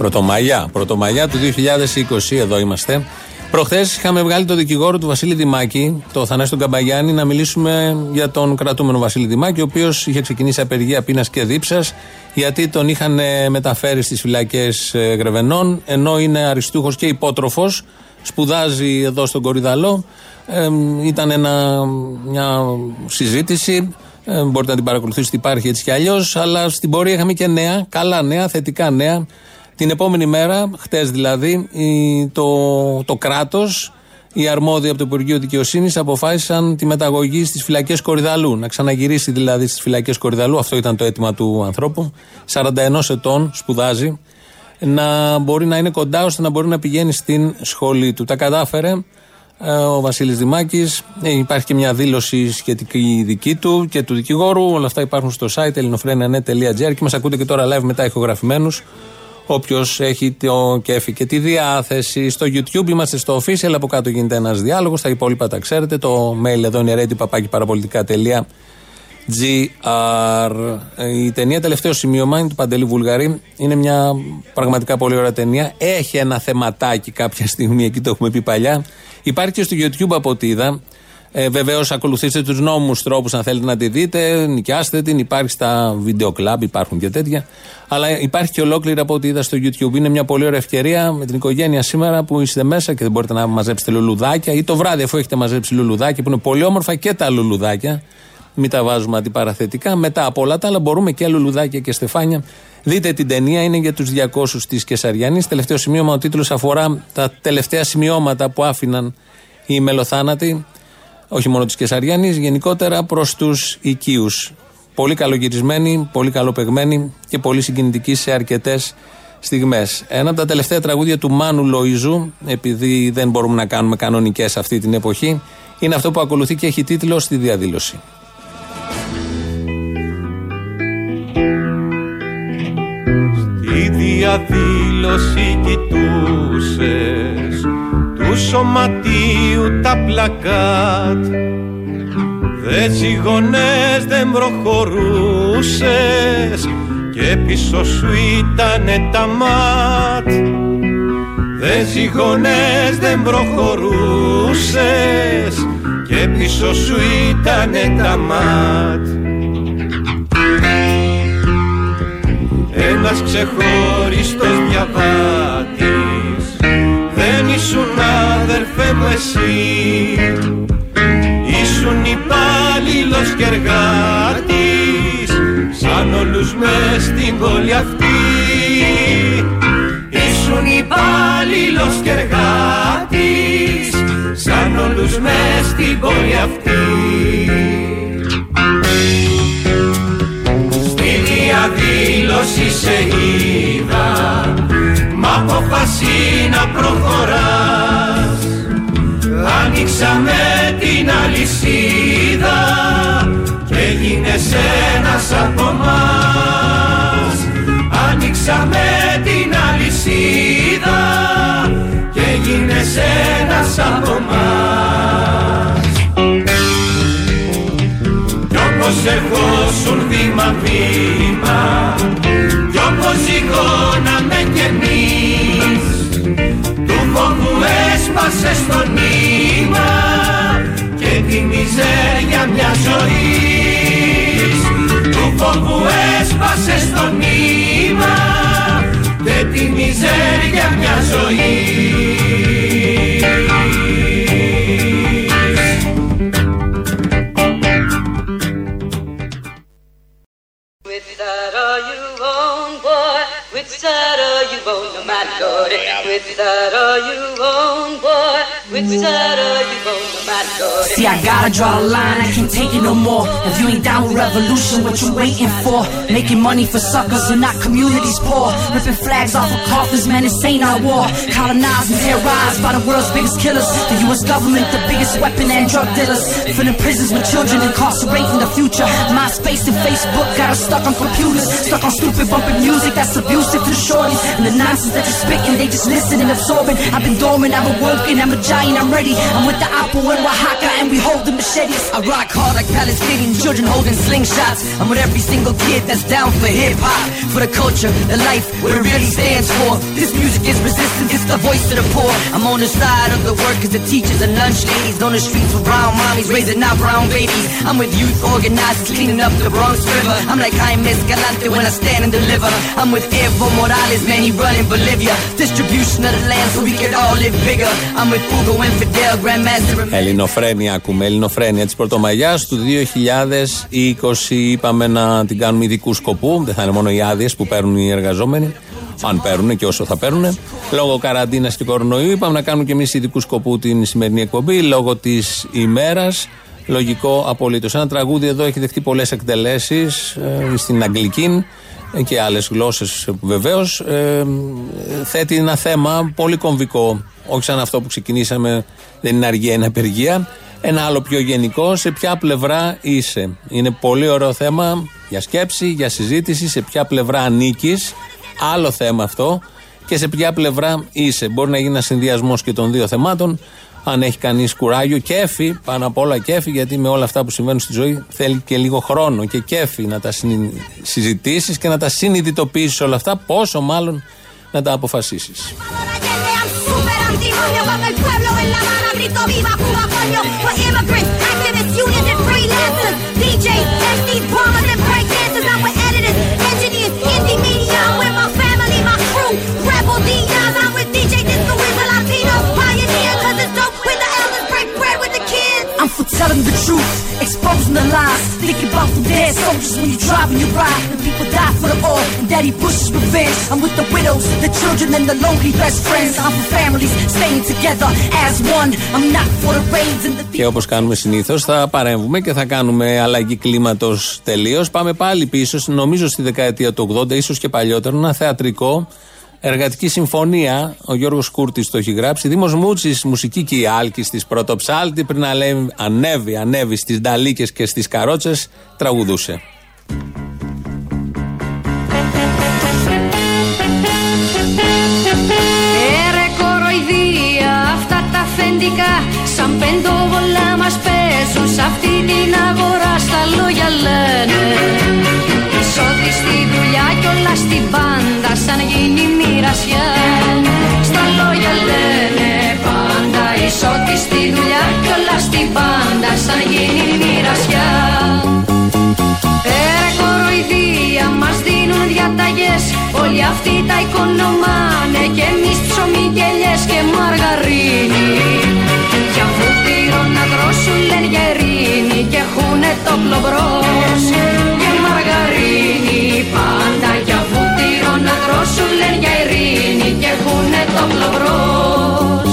Πρωτομαγιά. Πρωτομαγιά του 2020, εδώ είμαστε. Προχθές είχαμε βγάλει το δικηγόρο του Βασίλη Δημάκη, το Θανάση τον Καμπαγιάννη, να μιλήσουμε για τον κρατούμενο Βασίλη Δημάκη, ο οποίος είχε ξεκινήσει απεργία πείνας και δίψας, γιατί τον είχαν ε, μεταφέρει στις φυλακές Γρεβενών, ενώ είναι αριστούχος και υπότροφος, σπουδάζει εδώ στον Κορυδαλό. Ε, ήταν ένα, μια συζήτηση. Ε, μπορείτε να την παρακολουθήσετε, υπάρχει έτσι κι αλλιώς. Αλλά στην πορεία είχαμε και νέα, καλά νέα, θετικά νέα. Την επόμενη μέρα, χτες δηλαδή, η- το, το κράτος, οι αρμόδιοι από το Υπουργείο Δικαιοσύνης αποφάσισαν τη μεταγωγή στις φυλακές Κορυδαλού. Να ξαναγυρίσει δηλαδή στις φυλακές Κορυδαλού. Αυτό ήταν το αίτημα του ανθρώπου. 41 ετών σπουδάζει. Να μπορεί να είναι κοντά ώστε να μπορεί να πηγαίνει στην σχολή του. Τα κατάφερε ε, ο Βασίλης Δημάκης Ε, υπάρχει και μια δήλωση σχετική δική του και του δικηγόρου. Όλα αυτά υπάρχουν στο site ελληνοφρένια.net.gr και μας ακούτε και τώρα live μετά ηχογραφημένους. Όποιος έχει το κέφι και τη διάθεση. Στο YouTube είμαστε στο official. Από κάτω γίνεται ένας διάλογος. Τα υπόλοιπα τα ξέρετε. Το mail εδώ είναι ready.parapolitica.gr. Η ταινία τελευταίο σημείωμα είναι του Παντελή Βουλγαρή. Είναι μια πραγματικά πολύ ωραία ταινία. Έχει ένα θεματάκι κάποια στιγμή, εκεί το έχουμε πει παλιά. Υπάρχει και στο YouTube από ό,τι είδα. Ε, Βεβαίως, ακολουθήστε τους νόμου τρόπους αν θέλετε να τη δείτε. Νοικιάστε την. Υπάρχει στα βίντεο κλαμπ, υπάρχουν και τέτοια. Αλλά υπάρχει και ολόκληρη από ό,τι είδα στο YouTube. Είναι μια πολύ ωραία ευκαιρία με την οικογένεια σήμερα που είστε μέσα και δεν μπορείτε να μαζέψετε λουλουδάκια ή το βράδυ αφού έχετε μαζέψει λουλουδάκια που είναι πολύ όμορφα και τα λουλουδάκια. Μην τα βάζουμε αντιπαραθετικά. Μετά από όλα τα άλλα μπορούμε και λουλουδάκια και στεφάνια. Δείτε την ταινία, είναι για τους 200 της Κεσαριανής. Τελευταίο σημείωμα, ο τίτλος αφορά τα τελευταία σημειώματα που άφηναν οι μελοθάνατοι όχι μόνο της Κεσαριάνη, γενικότερα προς τους οικείους. Πολύ καλογυρισμένοι, πολύ καλοπεγμένοι και πολύ συγκινητικοί σε αρκετές στιγμές. Ένα από τα τελευταία τραγούδια του Μάνου Λοϊζού, επειδή δεν μπορούμε να κάνουμε κανονικές αυτή την εποχή, είναι αυτό που ακολουθεί και έχει τίτλο στη διαδήλωση. Διαδήλωση κοιτούσες. Του σωματίου τα πλακάτ. Δε τσιγωνές δεν προχωρούσες. Και πίσω σου ήτανε τα ματ Δε ζυγονές δεν προχωρούσες. Και πίσω σου ήτανε τα μάτ Ένας ξεχωριστός διαβάτης δεν ήσουν αδερφέ μου εσύ. Ήσουν υπάλληλος και εργάτης σαν όλους μες στην πόλη αυτή. Ήσουν υπάλληλος και εργάτης σαν όλους μες στην πόλη αυτή σε είδα μ' αποφασί να προχωράς. Άνοιξαμε την αλυσίδα και έγινες ένας από μας. Άνοιξαμε την αλυσίδα και έγινες ένας από μας. Κι όπως ερχόσουν βήμα-βήμα κι όπως ζυγώναμε κι εμείς του φόβου έσπασε στο νήμα και τη μιζέρια μια ζωής. Του φόβου έσπασε στο νήμα και τη μιζέρια μια ζωής See, I gotta draw a line, I can't take it no more. If you ain't down with revolution, what you waiting for? Making money for suckers and not communities poor. Ripping flags off of coffins, man, this ain't our war. Colonized and terrorized by the world's biggest killers. The US government, the biggest weapon and drug dealers. Filling prisons with children, incarcerating the future. MySpace and Facebook got us stuck on computers. Stuck on stupid bumping music that's abusive to the shorties. And the nonsense that you're spitting, they just listen and absorbing. I've been dormant, I've awoken, I'm a giant, I'm ready. I'm with the Apple and Oaxaca, and hold the machetes. I rock hard like Palestinian children holding slingshots. I'm with every single kid that's down for hip hop, for the culture, the life, what it really stands for. This music is resistance, it's the voice of the poor. I'm on the side of the workers, the teachers, and lunch ladies. On the streets with brown mommies raising our brown babies. I'm with youth organizers cleaning up the Bronx River. I'm like Jaime Escalante when I stand and deliver. I'm with Evo Morales, man, he running Bolivia. Distribution of the land so we can all live bigger. I'm with Hugo and Fidel, Grandmaster. Ελληνοφρένια ακούμε, Ελληνοφρένια της Πρωτομαγιά του 2020. Είπαμε να την κάνουμε ειδικού σκοπού. Δεν θα είναι μόνο οι άδειες που παίρνουν οι εργαζόμενοι. Αν παίρνουν και όσο θα παίρνουν. Λόγω καραντίνας και κορονοϊού, είπαμε να κάνουμε και εμείς ειδικού σκοπού την σημερινή εκπομπή. Λόγω της ημέρας. Λογικό απολύτως. Ένα τραγούδι εδώ έχει δεχτεί πολλές εκτελέσεις στην Αγγλική και άλλες γλώσσες βεβαίως. θέτει ένα θέμα πολύ κομβικό. Όχι σαν αυτό που ξεκινήσαμε, δεν είναι αργία, είναι απεργία. Ένα άλλο πιο γενικό, σε ποια πλευρά είσαι. Είναι πολύ ωραίο θέμα για σκέψη, για συζήτηση, σε ποια πλευρά ανήκεις. Άλλο θέμα αυτό. Και σε ποια πλευρά είσαι. Μπορεί να γίνει ένα συνδυασμός και των δύο θεμάτων. Αν έχει κανείς κουράγιο, κέφι, πάνω απ' όλα κέφι, γιατί με όλα αυτά που συμβαίνουν στη ζωή θέλει και λίγο χρόνο και κέφι να τα συζητήσεις και να τα συνειδητοποιήσεις όλα αυτά, πόσο μάλλον να τα αποφασίσεις. El pueblo en la grito viva Cuba, coño. For immigrants, activists, unions, and freelancers. DJs, MCs, bombers, and Thinking about the dead soldiers when you drive and you ride. And people die for the oil, and Daddy Bush's revenge. I'm with the widows, the children, and the lonely best friends. I'm for families staying together as one. I'm not for the raids and the Και όπω κάνουμε συνήθω, θα παρέμβουμε και θα κάνουμε αλλαγή κλίματο τελείω. Πάμε πάλι πίσω, νομίζω στη δεκαετία του 80, ίσω και παλιότερο, ένα θεατρικό. Εργατική συμφωνία, ο Γιώργος Κούρτης το έχει γράψει. Δήμος Μούτσης, μουσική και η Άλκη τη Πρωτοψάλτη, πριν αλέ- ανέβει, ανέβει στις νταλίκες και στις καρότσες, τραγουδούσε. Έρε κοροϊδία αυτά τα αφεντικά Σαν πεντόβολα μας παίζουν Σ' αυτή την αγορά στα λόγια λένε ξώτη στη δουλειά κι όλα στην πάντα σαν γίνει μοιρασιά. Στα λόγια λένε πάντα ισότη στη δουλειά κι όλα στην πάντα σαν γίνει μοιρασιά. Πέρα κοροϊδία μας δίνουν διαταγές όλοι αυτοί τα οικονομάνε και εμείς ψωμί και και μαργαρίνι Για βούτυρο να τρώσουν λένε και έχουνε το πλοβρός πάντα για βούτυρο να τρώσουν λένε για ειρήνη και έχουνε το πλομπρός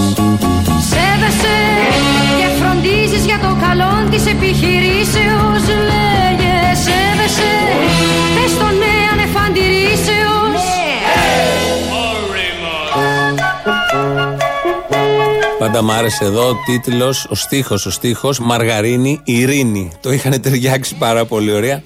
Σέβεσαι και φροντίζεις για το καλό της επιχειρήσεως Λέγε σέβεσαι Πες το ναι ανεφαντηρήσεως Πάντα μ' άρεσε εδώ ο τίτλος, ο στίχος, ο στίχος Μαργαρίνη Ειρήνη. Το είχαν ταιριάξει πάρα πολύ ωραία.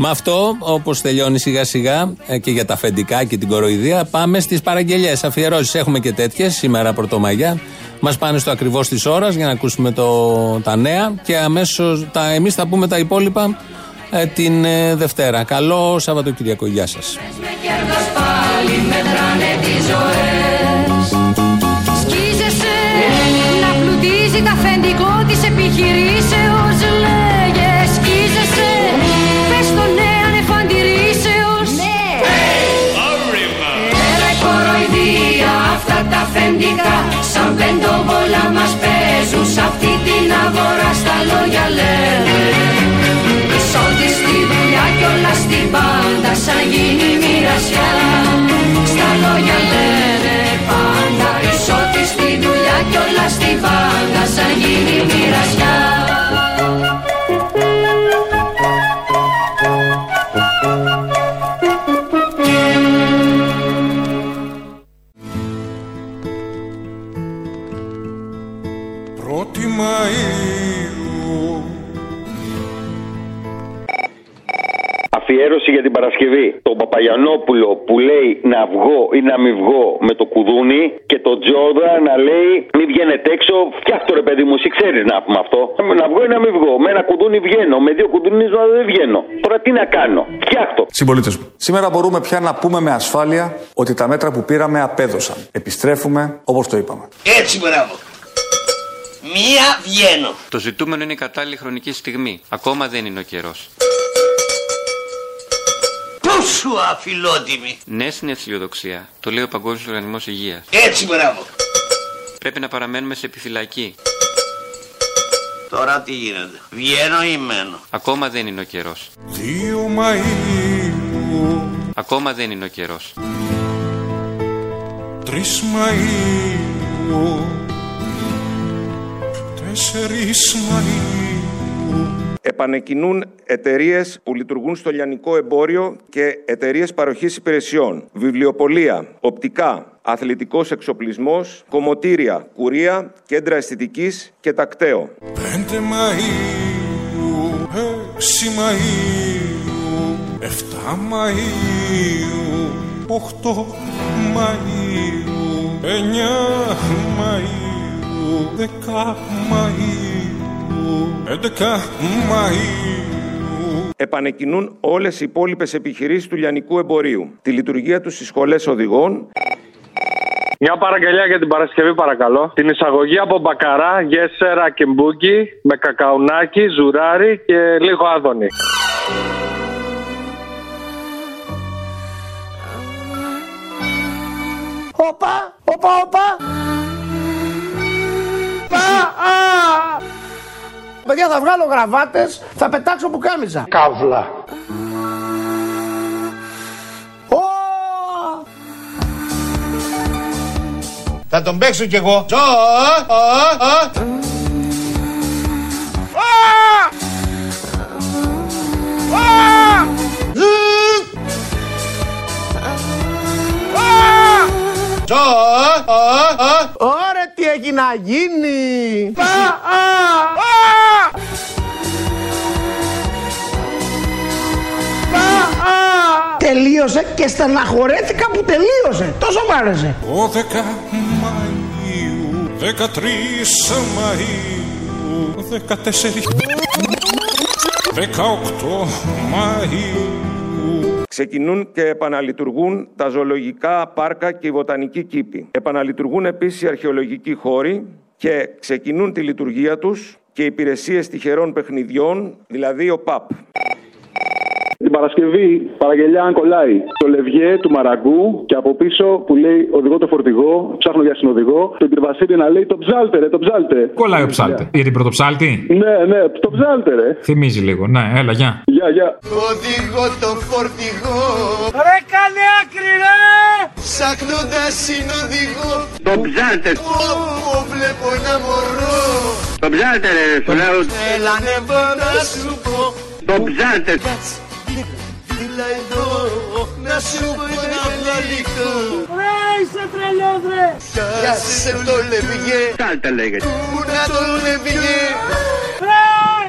Με αυτό, όπως τελειώνει σιγά σιγά ε, και για τα αφεντικά και την κοροϊδία, πάμε στις παραγγελίε. Αφιερώσεις έχουμε και τέτοιες σήμερα Πρωτομαγιά. Μας πάνε στο ακριβώς της ώρας για να ακούσουμε το, τα νέα και αμέσως εμείς θα πούμε τα υπόλοιπα ε, την ε, Δευτέρα. Καλό Σαββατοκύριακο. Γεια σας. Με κέρδος πάλι μετράνε τις ζωές Σκίζεσαι να πλουτίζει τα αφεντικό της επιχειρήσεως αφεντικά Σαν πεντοβόλα μας παίζουν Σ' αυτή την αγορά στα λόγια λένε. Εισόδη στη δουλειά κι όλα στην πάντα Σαν γίνει μοιρασιά. Στα λόγια λένε πάντα. Εισόδη στη δουλειά κι όλα στην πάντα Σαν γίνει μοιρασιά Μαΐου Αφιέρωση για την Παρασκευή. Τον Παπαγιανόπουλο που λέει να βγω ή να μην βγω με το κουδούνι και τον Τζόδρα να λέει μη βγαίνετε έξω. Φτιάχτο ρε παιδί μου, εσύ ξέρεις να πούμε αυτό. Να βγω ή να μην βγω. Με ένα κουδούνι βγαίνω. Με δύο κουδούνια δεν βγαίνω. Τώρα τι να κάνω. Φτιάχτο. Συμπολίτε μου, σήμερα μπορούμε πια να πούμε με ασφάλεια ότι τα μέτρα που πήραμε απέδωσαν. Επιστρέφουμε όπως το είπαμε. Έτσι μπράβο. Μία βγαίνω. Το ζητούμενο είναι η κατάλληλη χρονική στιγμή. Ακόμα δεν είναι ο καιρός. Πόσο αφιλότιμη. Ναι στην αισιοδοξία. Το λέει ο Παγκόσμιος Οργανισμός Υγείας. Έτσι μπράβο. Πρέπει να παραμένουμε σε επιφυλακή. Τώρα τι γίνεται; Βγαίνω ή μένω; Ακόμα δεν είναι ο καιρός. Δύο Μαΐου Ακόμα δεν είναι ο καιρός. Τρεις Μαΐου Τέσσερις Μαΐου Επανεκκινούν εταιρείες που λειτουργούν στο λιανικό εμπόριο και εταιρείες παροχής υπηρεσιών. Βιβλιοπολία, οπτικά, αθλητικός εξοπλισμός, κομμωτήρια, κουρία, κέντρα αισθητικής και τακταίο. Πέντε Μαΐου Έξι Μαΐου Εφτά Μαΐου Οχτώ Μαΐου Εννιά Μαΐου Δέκα Μαΐου Έντεκα Μαΐου Επανεκκινούν όλες οι υπόλοιπες επιχειρήσεις του λιανικού εμπορίου. Τη λειτουργία τους στις σχολές οδηγών, Μια παραγγελιά για την Παρασκευή, παρακαλώ. Την εισαγωγή από μπακαρά, γέσερα και μπούκι με κακαουνάκι, ζουράρι και λίγο άδωνη. Όπα, όπα, όπα. Παιδιά θα βγάλω γραβάτες, θα πετάξω πουκάμιζα. Καύλα. Θα τον παίξω κι εγώ. Τζο, α, α, α. Τζο, α, α, α. Ωραία, τι έχει να γίνει. Τελείωσε και στεναχωρέθηκα που τελείωσε. Τόσο μ' άρεσε. Δώδεκα Μαΐου Δεκατρεις Μαΐου Δεκατέσσερις Δεκαοκτώ Μαΐου Ξεκινούν και επαναλειτουργούν τα ζωολογικά πάρκα και οι βοτανικοί κήποι. Επαναλειτουργούν επίσης οι αρχαιολογικοί χώροι και ξεκινούν τη λειτουργία τους και υπηρεσίες τυχερών παιχνιδιών, δηλαδή ο ΠΑΠ. Την Παρασκευή, παραγγελιά αν κολλάει. Το λευγέ του Μαραγκού και από πίσω που λέει οδηγό το φορτηγό, ψάχνω για συνοδηγό. Το Βασίλη να λέει το ψάλτερε, το ψάλτερε. Κολλάει ο ψάλτε. Για την πρωτοψάλτη. Ναι, ναι, το ψάλτερε. Θυμίζει λίγο. Ναι, έλα, γεια. Γεια, γεια. Οδηγό το φορτηγό Ρε κάνε άκρη ρε Ψάχνοντας συνοδηγό Το ψάλτε Όπου βλέπω ένα μωρό Το ψάλτε ρε σου λέω Έλα ανεβώ να σου πω Το ψάλτε Δίλα εδώ να σου πω ένα βλαλικό Ρε είσαι τρελός ρε. Πιάσε το λεβιέ Ψάλτε λέγεται. Πού να το λεβιέ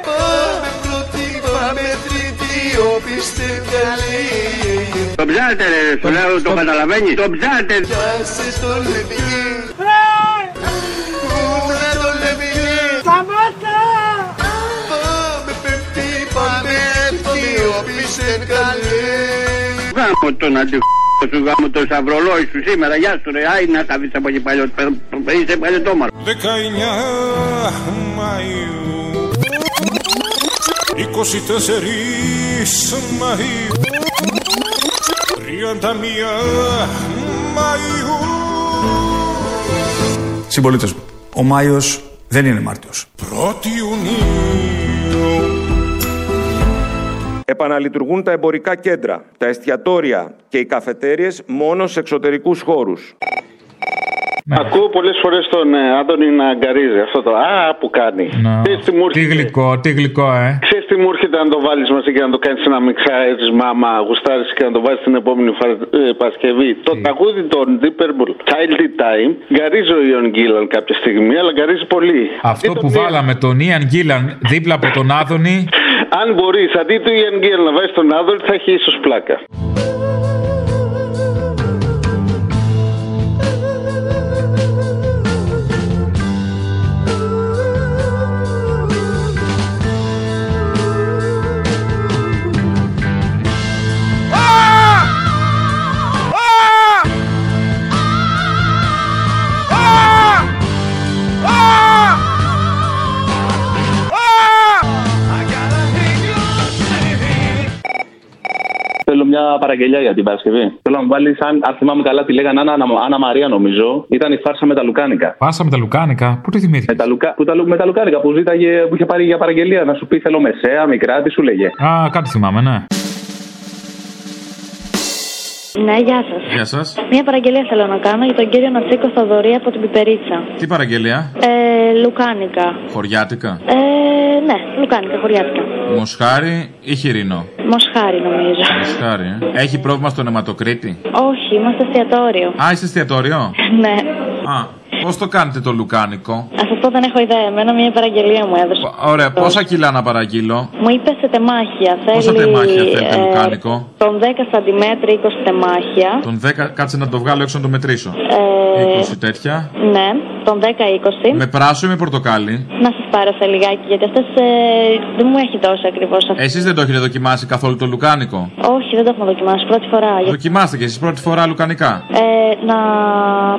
Πάμε πρώτη, πάμε τρίτη Όπιστε καλή Το ψάλτε ρε σου λέω το καταλαβαίνεις. Το ψάλτε Πιάσε το λεβιέ Γάμω τον αντιχ... σου γάμω το σταυρολόι σου σήμερα. Γεια σου ρε. Άι να τα βρεις από εκεί παλιό Είσαι παλιωτόμαρο 19 Μαΐου. 24 Μαΐου. 31 Μαΐου. Συμπολίτες μου, ο Μάιος δεν είναι Μάρτιος. 1η Ιουνίου Επαναλειτουργούν τα εμπορικά κέντρα, τα εστιατόρια και οι καφετέριες μόνο σε εξωτερικούς χώρους. Ακούω πολλές φορές τον ε, Άδωνη να αγκαρίζει αυτό το Α που κάνει. Ξέρεις τι μου Τι έρχεται- γλυκό, τι γλυκό, ε. Ξέρεις τι μου έρχεται να το βάλεις μαζί και να το κάνεις ένα μιξάρι μάμα, γουστάρεις και να το βάλει την επόμενη φα- ε, Παρασκευή. Το τραγούδι των Deep Purple, Child Time, γκαρίζει ο Ιον Γκίλαν κάποια στιγμή, αλλά γκαρίζει πολύ. Αυτό που βάλαμε τον Ιαν Γκίλαν δίπλα από τον Άδωνη. Αν μπορείς αντί του Ιαν Γκίλαν να βάζεις τον Άδωνη, θα έχει ίσως πλάκα. Παραγγελιά για την Παρασκευή. Θέλω να μου βάλεις, αν, αν θυμάμαι καλά, τη λέγανε Άννα, Άννα Μαρία, νομίζω. Ήταν η φάρσα με τα Λουκάνικα. Πάσα με τα Λουκάνικα. Πού τη θυμήθηκες; Με τα, Λουκα... που τα... με τα Λουκάνικα που, ζήταγε, που είχε πάρει για παραγγελία. Να σου πει θέλω μεσαία, μικρά, τι σου λέγε. Α, κάτι θυμάμαι, ναι. Ναι, γεια σας. Γεια σας. Μία παραγγελία θέλω να κάνω για τον κύριο Νατσίκο Θοδωρή από την Πιπερίτσα. Τι παραγγελία; Ε, λουκάνικα. Χωριάτικα. Ε, ναι, λουκάνικα, χωριάτικα. Μοσχάρι ή χοιρινό; Μοσχάρι νομίζω. Μοσχάρι, ε. Έχει πρόβλημα στον αιματοκρίτη; Όχι, είμαστε εστιατόριο. Α, είστε εστιατόριο; ναι. Α, πώς το κάνετε το λουκάνικο; Α σας πω δεν έχω ιδέα. Εμένα μία παραγγελία μου έδωσε. Ωραία, πόσα κιλά να παραγγείλω; Μου είπε σε τεμάχια. Πόσα Θέλει, τεμάχια θέλετε ε, λουκάνικο; Τον 10 cm 20 τεμάχια. Τον 10, κάτσε να το βγάλω έξω να το μετρήσω. Ε, 20 τέτοια. ναι, τον 10-20. Με πράσο ή με πορτοκάλι; Να σας πάρω σε λιγάκι γιατί αυτές δεν μου έχει δώσει ακριβώς αυτό. Εσείς δεν το έχετε δοκιμάσει καθόλου το λουκάνικο; Όχι, δεν το έχουμε δοκιμάσει. Πρώτη φορά. Για- Δοκιμάστε και εσείς πρώτη φορά λουκανικά; Ε, να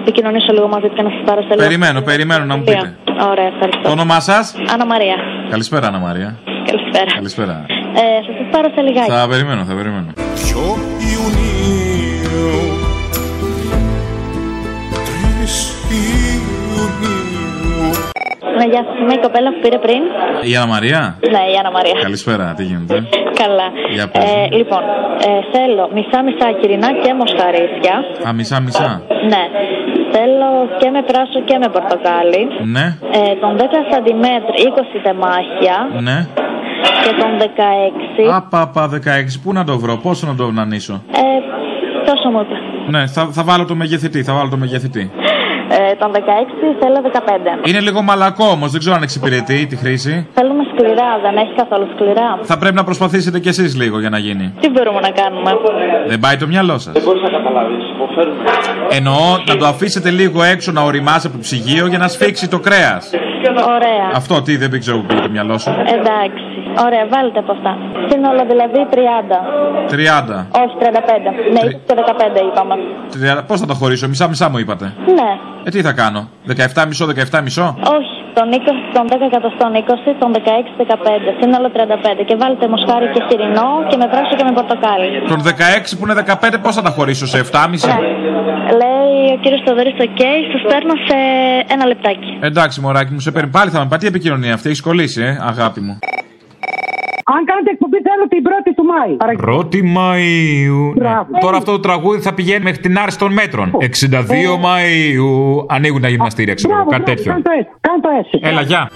επικοινωνήσω λίγο μαζί του και να σας πάρω σε λίγο. Περιμένω, περιμένω να μου πείτε. Ωραία, ευχαριστώ. Το όνομά σας; Άννα Μαρία. Καλησπέρα, Ανna Μαρία. Καλησπέρα. Καλησπέρα. Ε, θα σας πάρω σε λιγάκι. Θα περιμένω, θα περιμένω. 2 Ιουνίου 3 Ιουνίου Ναι, γεια σας. Είμαι η κοπέλα που πήρε πριν. Η Ανna Μαρία; Ναι, η Άννα Μαρία. Καλησπέρα, τι γίνεται; Καλά. Για πες. Ε, λοιπόν, ε, θέλω μισά-μισά κυρινά και μοσχαρίσια. Α, μισά μισά. Ναι. Θέλω και με πράσο και με πορτοκάλι. Ναι, Ε, τον 10 cm 20 τεμάχια. ναι. Και τον 16. Απαπα 16, πού να το βρω, πόσο να το νανίσω. Ε, τόσο μου είπε. Ναι, θα, θα βάλω το μεγεθητή, θα βάλω το μεγεθητή. Ε, τον 16 θέλω 15. Είναι λίγο μαλακό όμως, δεν ξέρω αν εξυπηρετεί τη χρήση. Θέλουμε σκληρά, δεν έχει καθόλου σκληρά. Θα πρέπει να προσπαθήσετε κι εσείς λίγο για να γίνει. Τι μπορούμε να κάνουμε; Δεν πάει το μυαλό σας. Δεν μπορείς να καταλάβεις. Εννοώ να το αφήσετε λίγο έξω να οριμάσει από το ψυγείο για να σφίξει το κρέας. Ωραία. Αυτό τι δεν ξέρω που πήγε το μυαλό σου. Εντάξει. Ωραία, βάλτε από αυτά. Σύνολο δηλαδή 30. 30. Όχι, 35. Ναι, 20 και 15 είπαμε. Πώς θα το χωρίσω, μισά-μισά μου είπατε. Ναι. Ε, τι θα κάνω, 17 μισό, 17 μισό; Όχι, τον 20, τον 10 εκατοστών 20, τον 16 15, σύνολο 35. Και βάλτε μοσχάρι και χοιρινό και με πράσινο και με πορτοκάλι. Τον 16 που είναι 15, πώς θα τα χωρίσω σε 7,5. Λέει ο κύριος Θοδωρή, οκ, σας παίρνω σε ένα λεπτάκι. Εντάξει, μωράκι μου, σε παίρνει. Πάλι θα με πατεί η επικοινωνία αυτή. Έχεις κολλήσει, ε, αγάπη μου. Αν κάνετε εκπομπή, θέλω την 1η του Μάη. Παρακαλώ. 1η Μαΐου. Μπράβο. Τώρα αυτό το τραγούδι θα πηγαίνει μέχρι την άρση των μέτρων. 62 Μαΐου. Ανοίγουν τα γυμναστήρια, ξέρω εγώ, Μπράβο, κάτι μπράβο, τέτοιο. Κάνε το έτσι. Κάνε το έτσι. Έλα, γεια.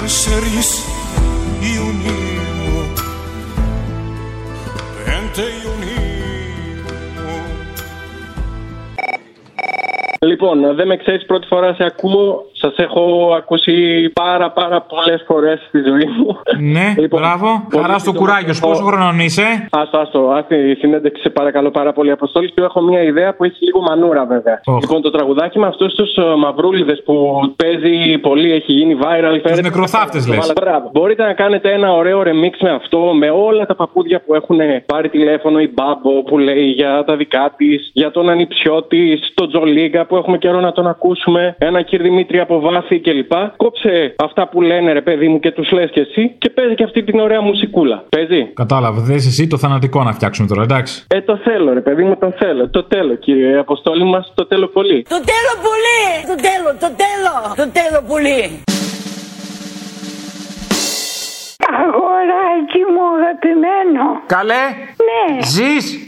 Τέσσερις Ιουνίου Πέντε Ιουνίου Λοιπόν, δεν με ξέρεις πρώτη φορά σε ακούω. Σας έχω ακούσει πάρα πάρα πολλές φορές στη ζωή μου. Ναι, μπράβο. Χαρά στο κουράγιο σου. Πόσο χρονών είσαι; Άστο, άστο, άστη η συνέντευξη, σε παρακαλώ πάρα πολύ. Αποστόλη, σου έχω μια ιδέα που έχει λίγο μανούρα, βέβαια. Λοιπόν, το τραγουδάκι με αυτούς τους μαυρούλιδες που παίζει πολύ, έχει γίνει viral. Τους νεκροθάφτες, λες. Μπράβο. Μπορείτε να κάνετε ένα ωραίο remix με αυτό, με όλα τα παππούδια που έχουν πάρει τηλέφωνο, η Μπάμπο που λέει για τα δικά της, για τον ανιψιό της, τον Τζολίγκα που έχουμε καιρό να τον ακούσουμε, ένα κύριο Δημήτρη από βάθη κλπ. Κόψε αυτά που λένε, ρε παιδί μου, και τους λες και εσύ και παίζει και αυτή την ωραία μουσικούλα. Παίζει. Κατάλαβε, δε εσύ το θανατικό να φτιάξουμε τώρα, εντάξει. Ε, το θέλω, ρε παιδί μου, το θέλω. Το θέλω, κύριε Αποστόλη μας, το θέλω πολύ. Το τέλο πολύ! Το τέλο, το τέλο! Το τέλο πολύ! Αγοράκι μου αγαπημένο. Καλέ. Ναι. Ζεις.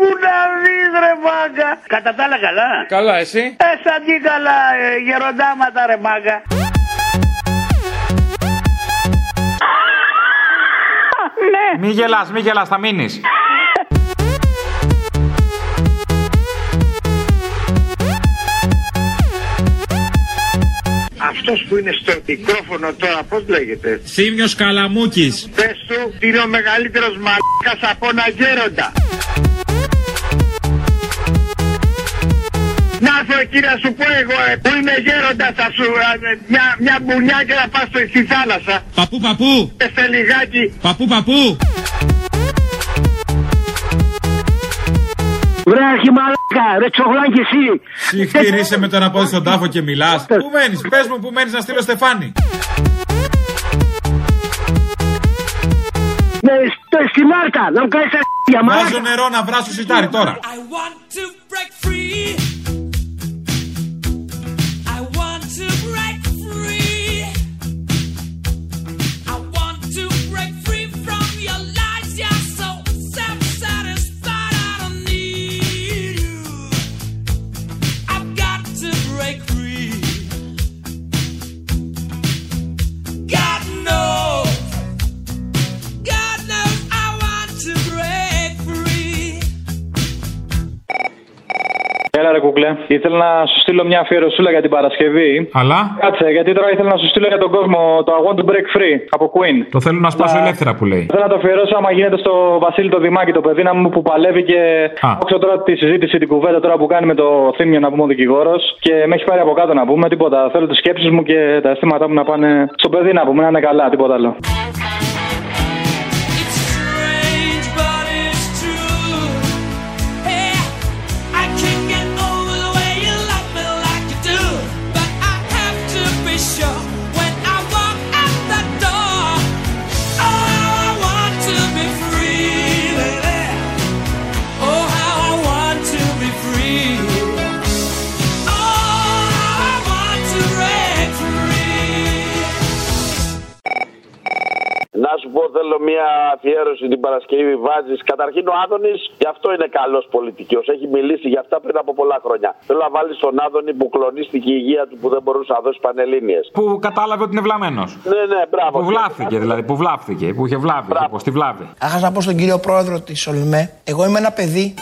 Άκου να δεις ρε μάγκα. Κατά τα άλλα καλά. Καλά, εσύ; Ε, σαν τι καλά, ε, γεροντάματα ρε μάγκα. Ναι. Μη γελάς, μη γελάς, θα μείνεις. Αυτός που είναι στο μικρόφωνο τώρα, πώς λέγεται; Θύμιος Καλαμούκης. Πες του ότι είναι ο μεγαλύτερος μαλάκας από ένα γέροντα. Να έρθω εκεί να σου πω εγώ ε, που είμαι γέροντας θα σου ε, μια, μια μπουνιά και να πας στο- στη θάλασσα. Παππού, παππού. Και σε λιγάκι. Παππού, παππού. Βρε αρχιμαλάκα, ρε τσογλάν κι εσύ. Συχτήρισε με το ένα πόδι στον τάφο και μιλάς. Πού μένεις, πες μου που μένεις να στείλω στεφάνι. Ναι, στο- στη Μάρτα, να μου κάνεις τα για μάρκα. Βάζω νερό να βράσω σιτάρι τώρα. I want to break free. Έλα ρε κουκλέ. Ήθελα να σου στείλω μια αφιερωσούλα για την Παρασκευή. Αλλά; Κάτσε, γιατί τώρα ήθελα να σου στείλω για τον κόσμο το I want to break free από Queen. Το θέλω να σπάσω Να- ελεύθερα που λέει. Θέλω να το αφιερώσω άμα γίνεται στο Βασίλη το Δημάκη, το παιδίνα μου που παλεύει και Α. άκουσα τώρα τη συζήτηση, την κουβέντα τώρα που κάνει με το θύμιο να πούμε ο δικηγόρος και με έχει πάρει από κάτω να πούμε τίποτα. Θέλω τις σκέψεις μου και τα αισθήματά μου να πάνε στο παιδί να πούμε να είναι καλά, τίποτα άλλο. Θέλω μια αφιέρωση την Παρασκευή. Βάζεις. Καταρχήν, ο Άδωνης γι' αυτό είναι καλός πολιτικός. Έχει μιλήσει για αυτά πριν από πολλά χρόνια. Θέλω να βάλεις τον Άδωνη που κλονίστηκε η υγεία του που δεν μπορούσε να δώσει πανελίνε. Που κατάλαβε ότι είναι βλαμμένος. Ναι, ναι, μπράβο. Που βλάφθηκε δηλαδή, που βλάφθηκε, που είχε βλάβει. Πώ τη βλάβη. Αχα να πω στον κύριο πρόεδρο της Ολμέ, εγώ είμαι ένα παιδί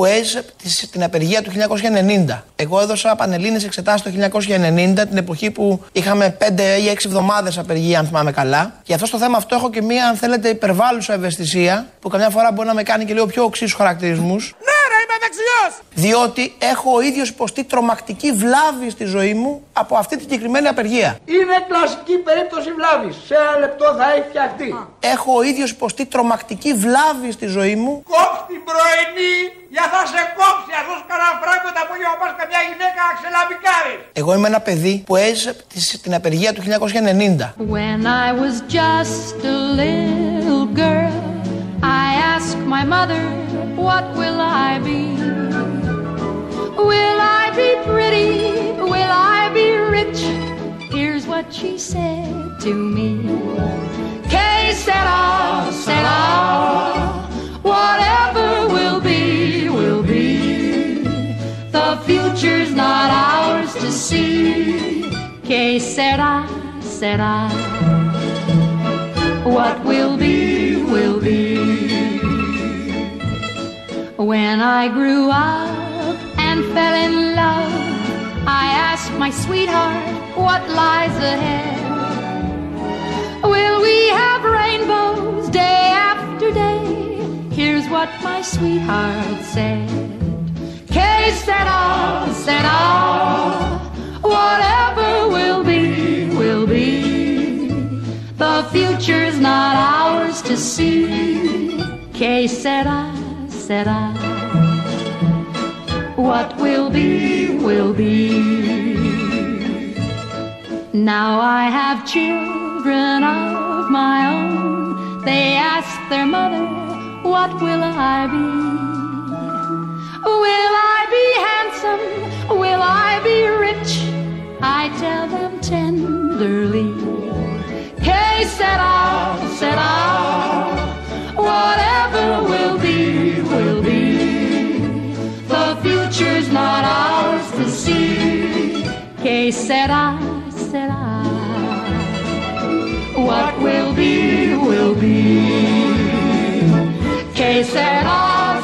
που έζησε τις- την απεργία του 1990. Εγώ έδωσα πανελλήνες εξετάσεις το 1990, την εποχή που είχαμε 5 ή 6 εβδομάδες απεργία, αν θυμάμαι καλά. Και αυτό στο θέμα αυτό έχω και μία, αν θέλετε, υπερβάλλουσα ευαισθησία, που καμιά φορά μπορεί να με κάνει και λίγο πιο οξύσου χαρακτηρισμούς. Ναι ρε είμαι δεξιός. Διότι έχω ο ίδιος υποστεί τρομακτική βλάβη στη ζωή μου από αυτή την συγκεκριμένη απεργία. Είναι κλασική περίπτωση βλάβης. Σε ένα λεπτό θα έχει φτιαχτεί. Έχω ο ίδιος υποστεί τρομακτική βλάβη στη ζωή μου. Κόψ την πρωινή για θα σε κόψει. Αυτό κανένα φράγκο τα απόγευμα πας καμιά γυναίκα να ξελαμπικάρεις. Εγώ είμαι ένα παιδί που έζησε τη- την απεργία του 1990. When I was just a little girl, I ask my mother, What will I be? Will I be pretty? Will I be rich? Here's what she said to me. Que sera, sera. Whatever will be, will be. The future's not ours to see. Que sera, sera. What will be, will be. When I grew up and fell in love, I asked my sweetheart what lies ahead. Will we have rainbows day after day? Here's what my sweetheart said. Que sera, sera. Whatever will be, will be. The future's not ours to see. Que sera, sera. What will be, will be. Now I have children of my own. They ask their mother, What will I be? Will I be handsome? Will I be rich? I tell them tenderly. Hey, sera, sera. Whatever future's not ours to see. Que sera, sera. What will be, will be. Que sera,